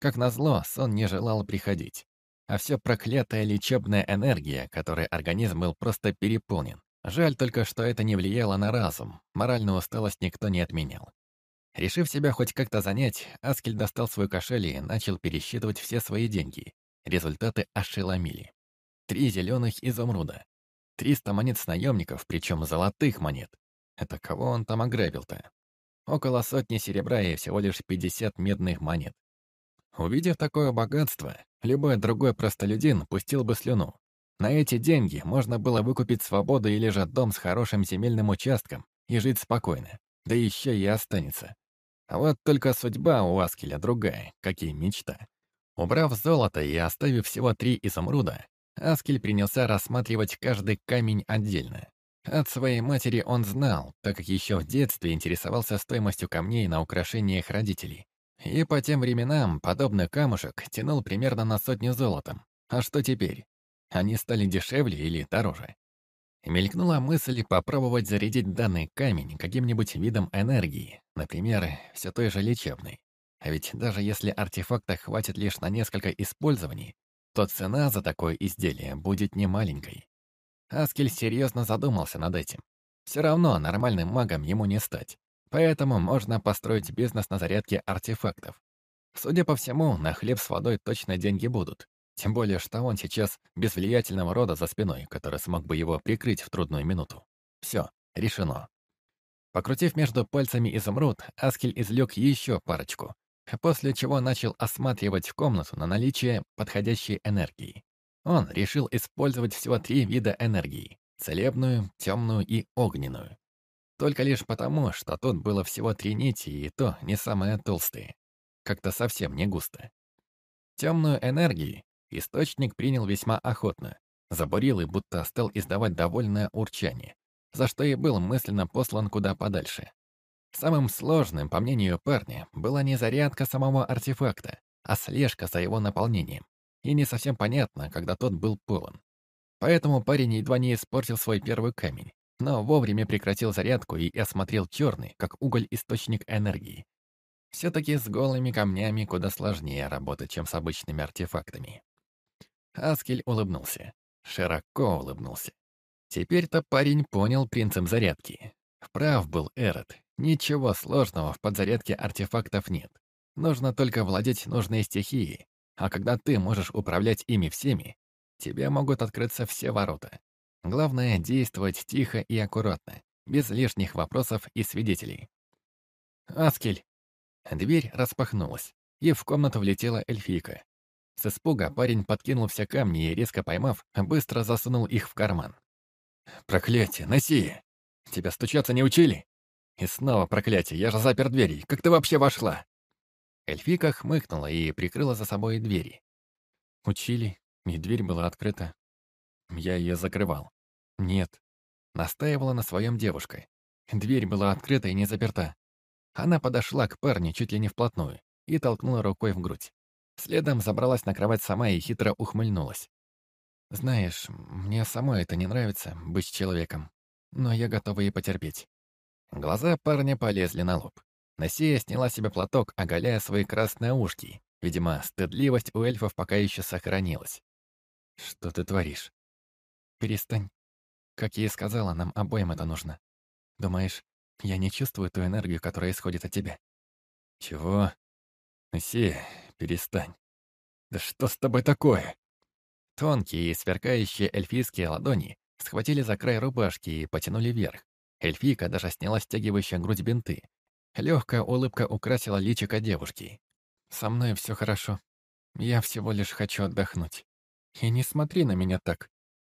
Как назло, сон не желал приходить. А все проклятая лечебная энергия, которой организм был просто переполнен. Жаль только, что это не влияло на разум. Моральную усталость никто не отменял. Решив себя хоть как-то занять, Аскель достал свой кошель и начал пересчитывать все свои деньги. Результаты ошеломили. Три зеленых изумруда. Триста монет с наемников, причем золотых монет. Это кого он там ограбил-то? Около сотни серебра и всего лишь пятьдесят медных монет. Увидев такое богатство, любой другой простолюдин пустил бы слюну. На эти деньги можно было выкупить свободу или же дом с хорошим земельным участком и жить спокойно, да еще и останется. А вот только судьба у Аскеля другая, как и мечта. Убрав золото и оставив всего три изумруда, Аскель принялся рассматривать каждый камень отдельно. От своей матери он знал, так как еще в детстве интересовался стоимостью камней на украшениях родителей. И по тем временам подобный камушек тянул примерно на сотню золотом. А что теперь? Они стали дешевле или дороже? Мелькнула мысль попробовать зарядить данный камень каким-нибудь видом энергии, например, все той же лечебной. А ведь даже если артефакта хватит лишь на несколько использований, то цена за такое изделие будет немаленькой. Аскель серьезно задумался над этим. Все равно нормальным магом ему не стать. Поэтому можно построить бизнес на зарядке артефактов. Судя по всему, на хлеб с водой точно деньги будут. Тем более, что он сейчас без влиятельного рода за спиной, который смог бы его прикрыть в трудную минуту. Все, решено. Покрутив между пальцами изумруд, Аскель извлек еще парочку, после чего начал осматривать комнату на наличие подходящей энергии. Он решил использовать всего три вида энергии — целебную, темную и огненную. Только лишь потому, что тут было всего три нити, и то не самые толстые. Как-то совсем не густо. Темную энергию источник принял весьма охотно. Забурил и будто стал издавать довольное урчание, за что и был мысленно послан куда подальше. Самым сложным, по мнению парня, была не зарядка самого артефакта, а слежка за его наполнением. И не совсем понятно, когда тот был полон. Поэтому парень едва не испортил свой первый камень, но вовремя прекратил зарядку и осмотрел черный, как уголь, источник энергии. Все-таки с голыми камнями куда сложнее работать, чем с обычными артефактами. Аскель улыбнулся. Широко улыбнулся. Теперь-то парень понял принцип зарядки. Прав был Эрот. Ничего сложного в подзарядке артефактов нет. Нужно только владеть нужной стихией. А когда ты можешь управлять ими всеми, тебе могут открыться все ворота. Главное — действовать тихо и аккуратно, без лишних вопросов и свидетелей. «Аскель!» Дверь распахнулась, и в комнату влетела эльфийка. С испуга парень подкинул все камни и, резко поймав, быстро засунул их в карман. «Проклятие, носи! Тебя стучаться не учили?» И снова проклятие, я же запер двери. Как ты вообще вошла? Эльфика хмыкнула и прикрыла за собой двери. Учили, и дверь была открыта. Я ее закрывал. Нет. Настаивала на своем девушкой. Дверь была открыта и не заперта. Она подошла к парню чуть ли не вплотную и толкнула рукой в грудь. Следом забралась на кровать сама и хитро ухмыльнулась. «Знаешь, мне самой это не нравится, быть человеком, но я готова и потерпеть. Глаза парня полезли на лоб. Насия сняла себе платок, оголяя свои красные ушки. Видимо, стыдливость у эльфов пока еще сохранилась. «Что ты творишь?» «Перестань. Как я и сказала, нам обоим это нужно. Думаешь, я не чувствую ту энергию, которая исходит от тебя?» «Чего?» «Насия, перестань. Да что с тобой такое?» Тонкие сверкающие эльфийские ладони схватили за край рубашки и потянули вверх, Эльфийка даже сняла стягивающие грудь бинты. Легкая улыбка украсила личико девушки. «Со мной все хорошо. Я всего лишь хочу отдохнуть. И не смотри на меня так.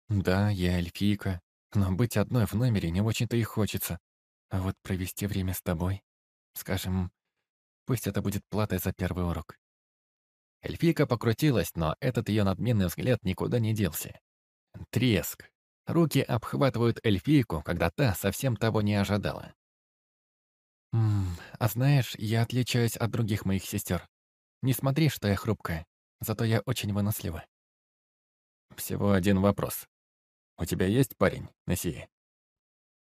Да, я эльфийка, но быть одной в номере не очень-то и хочется. А вот провести время с тобой, скажем, пусть это будет платой за первый урок». Эльфийка покрутилась, но этот ее надменный взгляд никуда не делся. Треск, Руки обхватывают эльфийку, когда та совсем того не ожидала. «Ммм, а знаешь, я отличаюсь от других моих сестер. Не смотри, что я хрупкая, зато я очень вынослива». «Всего один вопрос. У тебя есть парень, Нессия?»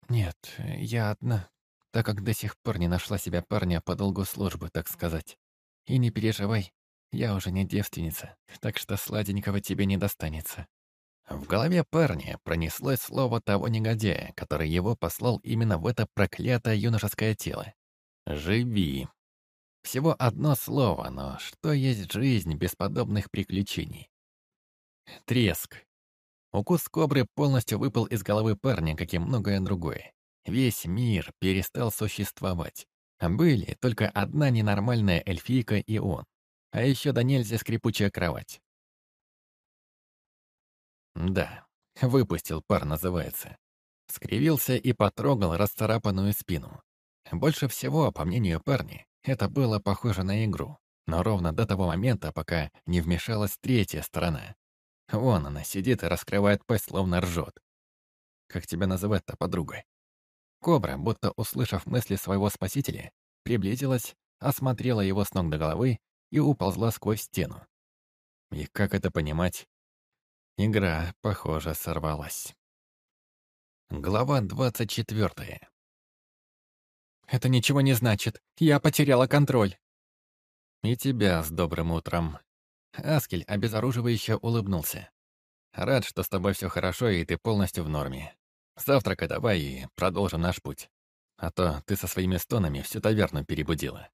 «Нет, я одна, так как до сих пор не нашла себя парня по долгу службы, так сказать. И не переживай, я уже не девственница, так что сладенького тебе не достанется». В голове парня пронеслось слово того негодяя, который его послал именно в это проклятое юношеское тело. «Живи». Всего одно слово, но что есть жизнь без подобных приключений? Треск. Укус кобры полностью выпал из головы парня, как и многое другое. Весь мир перестал существовать. Были только одна ненормальная эльфийка и он. А еще до нельзя скрипучая кровать. Да, выпустил пар, называется. Скривился и потрогал расцарапанную спину. Больше всего, по мнению парня, это было похоже на игру. Но ровно до того момента, пока не вмешалась третья сторона. Вон она сидит и раскрывает пасть, словно ржет. как тебя называть-то подругой. Кобра, будто услышав мысли своего спасителя, приблизилась, осмотрела его с ног до головы и уползла сквозь стену. И как это понимать? Игра, похоже, сорвалась. Глава двадцать четвертая. «Это ничего не значит. Я потеряла контроль». «И тебя с добрым утром». Аскель обезоруживающе улыбнулся. «Рад, что с тобой все хорошо, и ты полностью в норме. Завтракай давай и продолжим наш путь. А то ты со своими стонами всю таверну перебудила».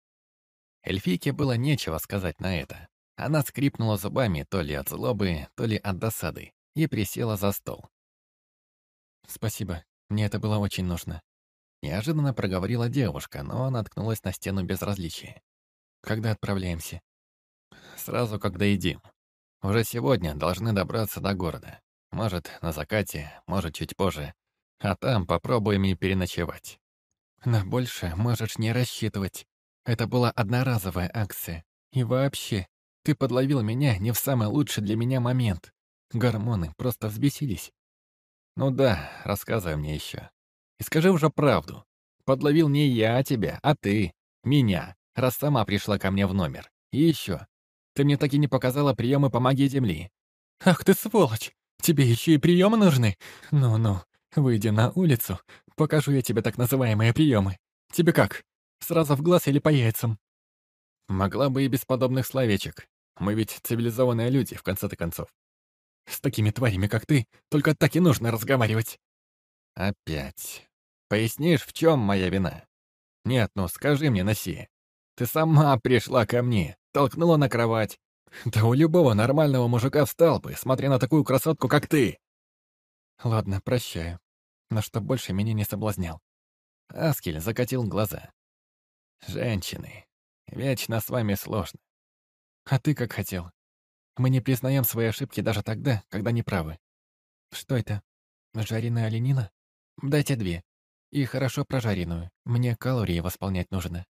Эльфийке было нечего сказать на это. Она скрипнула зубами то ли от злобы, то ли от досады и присела за стол. «Спасибо, мне это было очень нужно», Неожиданно проговорила девушка, но наткнулась на стену безразличия. «Когда отправляемся?» «Сразу, когда едим. Уже сегодня должны добраться до города. Может, на закате, может, чуть позже. А там попробуем и переночевать». «На больше можешь не рассчитывать. Это была одноразовая акция. И вообще, ты подловил меня не в самый лучший для меня момент. Гормоны просто взбесились». «Ну да, рассказывай мне еще. И скажи уже правду. Подловил не я тебя, а ты. Меня, раз сама пришла ко мне в номер. И еще. Ты мне так и не показала приемы по магии Земли. Ах ты сволочь! Тебе еще и приемы нужны? Ну-ну, выйди на улицу, покажу я тебе так называемые приемы. Тебе как? Сразу в глаз или по яйцам? Могла бы и без подобных словечек. Мы ведь цивилизованные люди, в конце-то концов. С такими тварями, как ты, только так и нужно разговаривать. Опять. Пояснишь, в чем моя вина? Нет, ну скажи мне, Наси. Ты сама пришла ко мне, толкнула на кровать. Да у любого нормального мужика встал бы, смотря на такую красотку, как ты. Ладно, прощаю. Но что больше меня не соблазнял. Аскель закатил глаза. Женщины. Вечно с вами сложно. А ты как хотел. Мы не признаем свои ошибки даже тогда, когда не правы. Что это? Жареная оленина? Дайте две. И хорошо прожаренную. Мне калории восполнять нужно.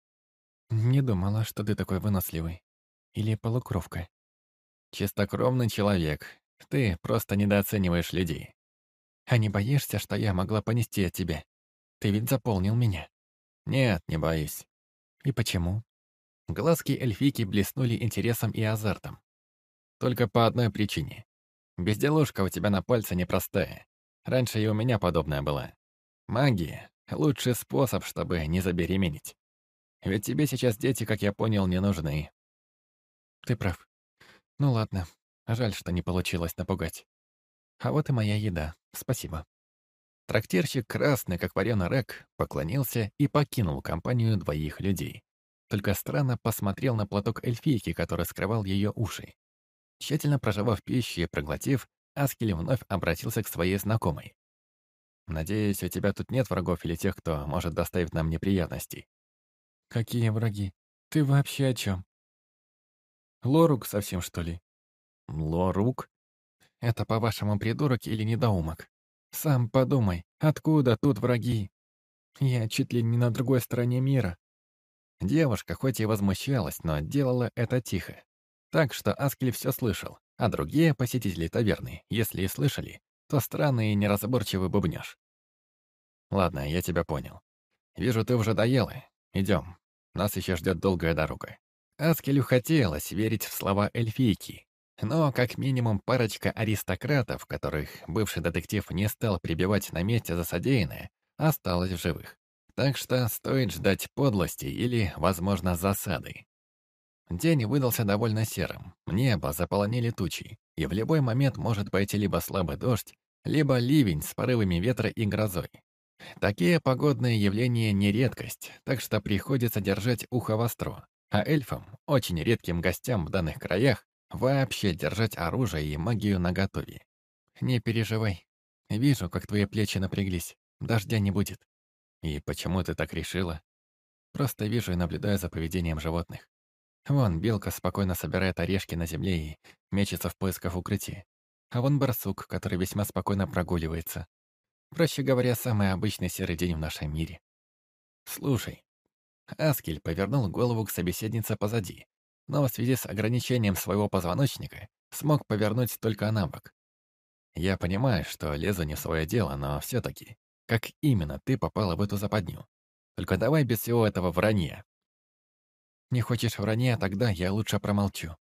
Не думала, что ты такой выносливый. Или полукровка. Чистокровный человек. Ты просто недооцениваешь людей. А не боишься, что я могла понести от тебя? Ты ведь заполнил меня. Нет, не боюсь. И почему? Глазки эльфики блеснули интересом и азартом. Только по одной причине. Безделушка у тебя на пальце непростая. Раньше и у меня подобное было. Магия — лучший способ, чтобы не забеременеть. Ведь тебе сейчас дети, как я понял, не нужны. Ты прав. Ну ладно. Жаль, что не получилось напугать. А вот и моя еда. Спасибо. Трактирщик, красный, как вареный рэк, поклонился и покинул компанию двоих людей. Только странно посмотрел на платок эльфийки, который скрывал ее уши. Тщательно проживав пищу и проглотив, Аскель вновь обратился к своей знакомой. «Надеюсь, у тебя тут нет врагов или тех, кто может доставить нам неприятностей?» «Какие враги? Ты вообще о чем?» «Лорук совсем, что ли?» «Лорук? Это, по-вашему, придурок или недоумок? Сам подумай, откуда тут враги? Я чуть ли не на другой стороне мира». Девушка хоть и возмущалась, но делала это тихо. Так что Аскель все слышал, а другие посетители таверны, если и слышали, то странный и неразборчивый бубнёж. Ладно, я тебя понял. Вижу, ты уже доела. Идем. Нас еще ждет долгая дорога. Аскелю хотелось верить в слова эльфийки, но как минимум парочка аристократов, которых бывший детектив не стал прибивать на месте за содеянное, осталась в живых. Так что стоит ждать подлости или, возможно, засады. День выдался довольно серым, небо заполонили тучи, и в любой момент может пойти либо слабый дождь, либо ливень с порывами ветра и грозой. Такие погодные явления не редкость, так что приходится держать ухо востро, а эльфам, очень редким гостям в данных краях, вообще держать оружие и магию наготове. Не переживай. Вижу, как твои плечи напряглись. Дождя не будет. И почему ты так решила? Просто вижу и наблюдаю за поведением животных. Вон белка спокойно собирает орешки на земле и мечется в поисках укрытия. А вон барсук, который весьма спокойно прогуливается. Проще говоря, самый обычный серый день в нашем мире. Слушай. Аскель повернул голову к собеседнице позади, но в связи с ограничением своего позвоночника смог повернуть только на бок. Я понимаю, что лезу не в свое дело, но все-таки, как именно ты попала в эту западню? Только давай без всего этого вранья. Не хочешь вранья, тогда я лучше промолчу.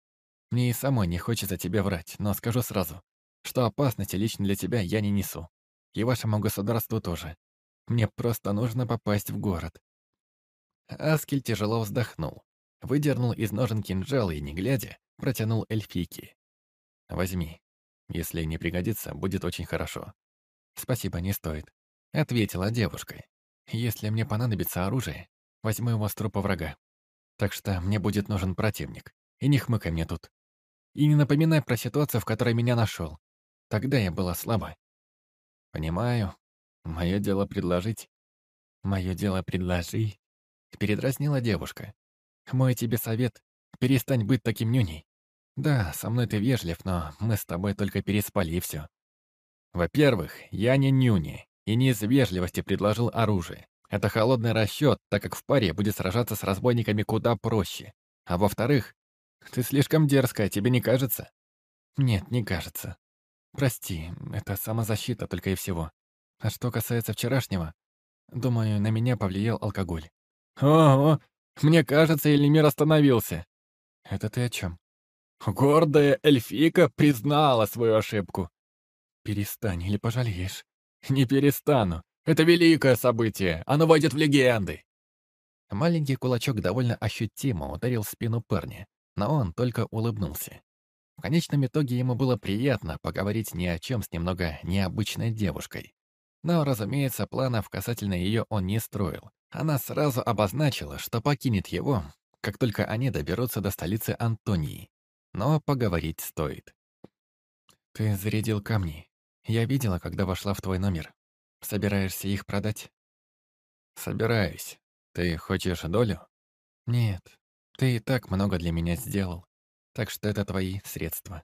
Мне и самой не хочется тебе врать, но скажу сразу, что опасности лично для тебя я не несу. И вашему государству тоже. Мне просто нужно попасть в город». Аскель тяжело вздохнул, выдернул из ножен кинжал и, не глядя, протянул эльфийке. «Возьми. Если не пригодится, будет очень хорошо». «Спасибо, не стоит», — ответила девушка. «Если мне понадобится оружие, возьму его с трупа врага. Так что мне будет нужен противник. И не хмыкай мне тут. И не напоминай про ситуацию, в которой меня нашел. Тогда я была слаба. Понимаю. Мое дело предложить. Мое дело предложить. Передразнила девушка. Мой тебе совет. Перестань быть таким нюней. Да, со мной ты вежлив, но мы с тобой только переспали и все. Во-первых, я не нюни, и не из вежливости предложил оружие. Это холодный расчет, так как в паре будет сражаться с разбойниками куда проще. А во-вторых, ты слишком дерзкая, тебе не кажется? Нет, не кажется. Прости, это самозащита только и всего. А что касается вчерашнего, думаю, на меня повлиял алкоголь. Ого, мне кажется, Эльмир остановился. Это ты о чем? Гордая эльфика признала свою ошибку. Перестань или пожалеешь. Не перестану. Это великое событие. Оно войдет в легенды. Маленький кулачок довольно ощутимо ударил спину парня но он только улыбнулся. В конечном итоге ему было приятно поговорить ни о чем с немного необычной девушкой. Но, разумеется, планов касательно ее он не строил. Она сразу обозначила, что покинет его, как только они доберутся до столицы Антонии. Но поговорить стоит. «Ты зарядил камни. Я видела, когда вошла в твой номер. Собираешься их продать?» «Собираюсь. Ты хочешь долю?» «Нет, ты и так много для меня сделал, так что это твои средства.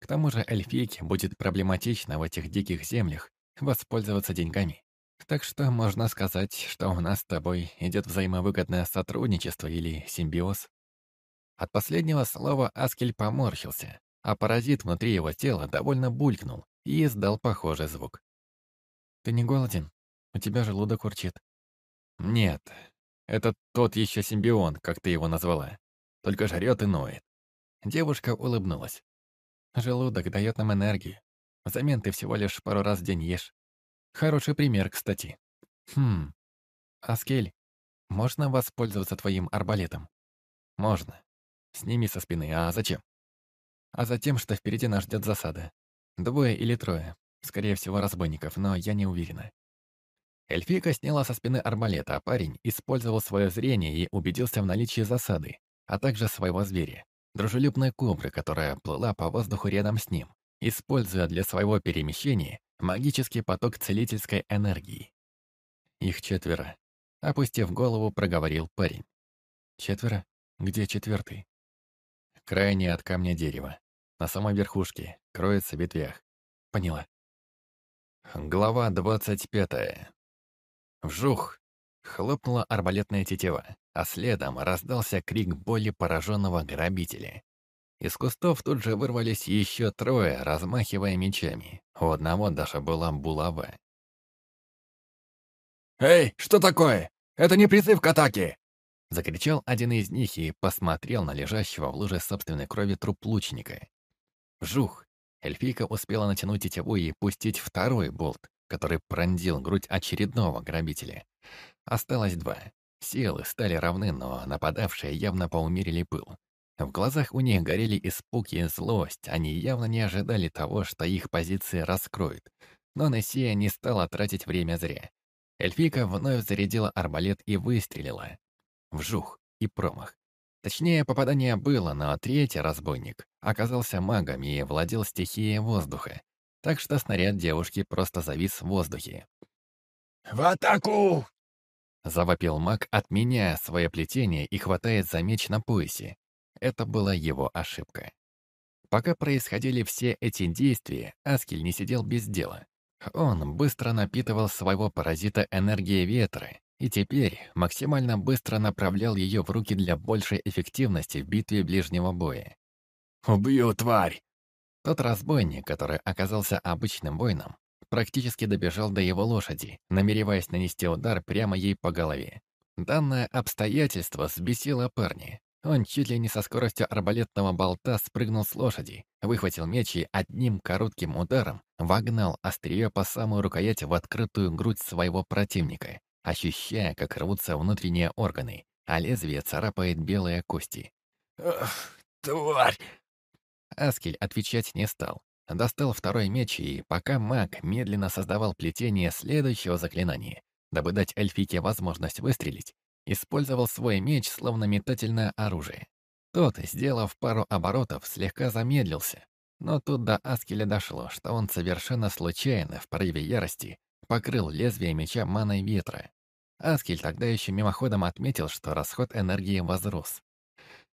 К тому же эльфийке будет проблематично в этих диких землях воспользоваться деньгами. Так что можно сказать, что у нас с тобой идет взаимовыгодное сотрудничество или симбиоз. От последнего слова Аскель поморщился, а паразит внутри его тела довольно булькнул и издал похожий звук. «Ты не голоден? У тебя желудок урчит». «Нет, это тот еще симбион, как ты его назвала. Только жрет и ноет. Девушка улыбнулась. Желудок дает нам энергию. Взамен ты всего лишь пару раз в день ешь. Хороший пример, кстати. Хм. Аскель, можно воспользоваться твоим арбалетом? Можно. Сними со спины. А зачем? А затем, что впереди нас ждет засада. Двое или трое. Скорее всего, разбойников, но я не уверена. Эльфийка сняла со спины арбалета, а парень использовал свое зрение и убедился в наличии засады, а также своего зверя, дружелюбной кобры, которая плыла по воздуху рядом с ним, используя для своего перемещения магический поток целительской энергии. Их четверо. Опустив голову, проговорил парень. Четверо? Где четвертый? Крайне от камня дерева. На самой верхушке, кроется в ветвях. Поняла. Глава двадцать пятая. Вжух! Хлопнула арбалетная тетива, а следом раздался крик боли пораженного грабителя. Из кустов тут же вырвались еще трое, размахивая мечами. У одного даже была булава. «Эй, что такое? Это не призыв к атаке!» Закричал один из них и посмотрел на лежащего в луже собственной крови труп лучника. Вжух! Эльфийка успела натянуть тетиву и пустить второй болт, который пронзил грудь очередного грабителя. Осталось два. Силы стали равны, но нападавшие явно поумерили пыл. В глазах у них горели испуг и злость, они явно не ожидали того, что их позиции раскроют. Но Нессия не стала тратить время зря. Эльфика вновь зарядила арбалет и выстрелила. Вжух и промах. Точнее, попадание было, но третий разбойник оказался магом и владел стихией воздуха, так что снаряд девушки просто завис в воздухе. «В атаку!» Завопил маг, отменяя свое плетение и хватает за меч на поясе. Это была его ошибка. Пока происходили все эти действия, Аскель не сидел без дела. Он быстро напитывал своего паразита энергией ветра, и теперь максимально быстро направлял ее в руки для большей эффективности в битве ближнего боя. «Убью, тварь! Тот разбойник, который оказался обычным воином, практически добежал до его лошади, намереваясь нанести удар прямо ей по голове. Данное обстоятельство взбесило парня. Он чуть ли не со скоростью арбалетного болта спрыгнул с лошади, выхватил меч и одним коротким ударом вогнал острие по самую рукоять в открытую грудь своего противника, ощущая, как рвутся внутренние органы, а лезвие царапает белые кости. «Ах, тварь!» Аскель отвечать не стал. Достал второй меч, и пока маг медленно создавал плетение следующего заклинания, дабы дать эльфике возможность выстрелить, использовал свой меч словно метательное оружие. Тот, сделав пару оборотов, слегка замедлился. Но тут до Аскеля дошло, что он совершенно случайно, в порыве ярости, покрыл лезвие меча маной ветра. Аскель тогда еще мимоходом отметил, что расход энергии возрос.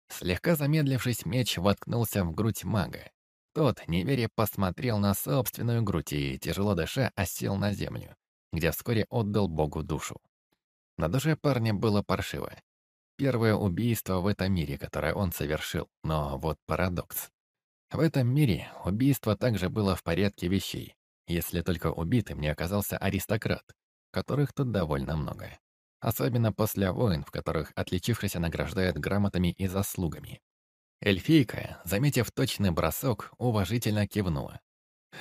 Слегка замедлившись, меч воткнулся в грудь мага. Тот, неверя, посмотрел на собственную грудь и, тяжело дыша, осел на землю, где вскоре отдал Богу душу. На душе парня было паршиво. Первое убийство в этом мире, которое он совершил, но вот парадокс. В этом мире убийство также было в порядке вещей, если только убитым не оказался аристократ, которых тут довольно много. Особенно после войн, в которых отличившихся награждают грамотами и заслугами. Эльфийка, заметив точный бросок, уважительно кивнула.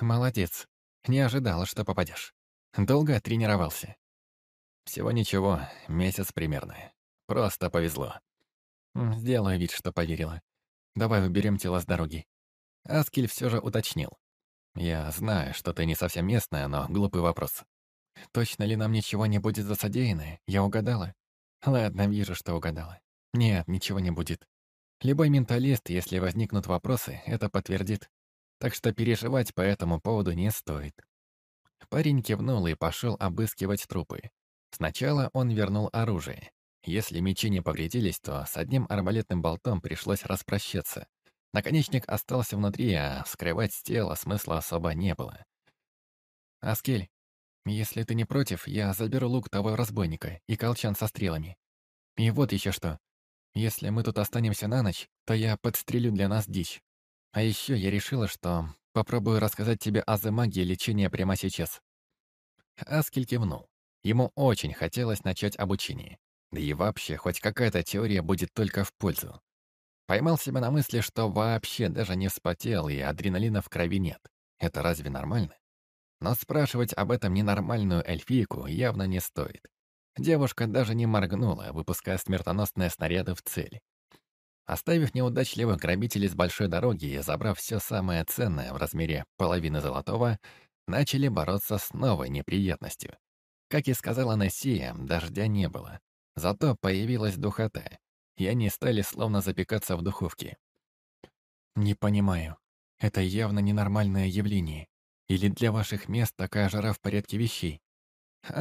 «Молодец. Не ожидала, что попадешь. Долго тренировался?» Всего ничего, месяц примерно. Просто повезло. Сделаю вид, что поверила. Давай уберем тело с дороги. Аскель все же уточнил. Я знаю, что ты не совсем местная, но глупый вопрос. Точно ли нам ничего не будет за содеянное? Я угадала? Ладно, вижу, что угадала. Нет, ничего не будет. Любой менталист, если возникнут вопросы, это подтвердит. Так что переживать по этому поводу не стоит. Парень кивнул и пошел обыскивать трупы. Сначала он вернул оружие. Если мечи не повредились, то с одним арбалетным болтом пришлось распрощаться. Наконечник остался внутри, а вскрывать тело смысла особо не было. «Аскель, если ты не против, я заберу лук того разбойника и колчан со стрелами. И вот еще что. Если мы тут останемся на ночь, то я подстрелю для нас дичь. А еще я решила, что попробую рассказать тебе азы магии лечения прямо сейчас». Аскель кивнул. Ему очень хотелось начать обучение. Да и вообще, хоть какая-то теория будет только в пользу. Поймал себя на мысли, что вообще даже не вспотел, и адреналина в крови нет. Это разве нормально? Но спрашивать об этом ненормальную эльфийку явно не стоит. Девушка даже не моргнула, выпуская смертоносные снаряды в цель. Оставив неудачливых грабителей с большой дороги и забрав все самое ценное в размере половины золотого, начали бороться с новой неприятностью. Как и сказала Нессия, дождя не было. Зато появилась духота, и они стали словно запекаться в духовке. «Не понимаю. Это явно ненормальное явление. Или для ваших мест такая жара в порядке вещей?» Аск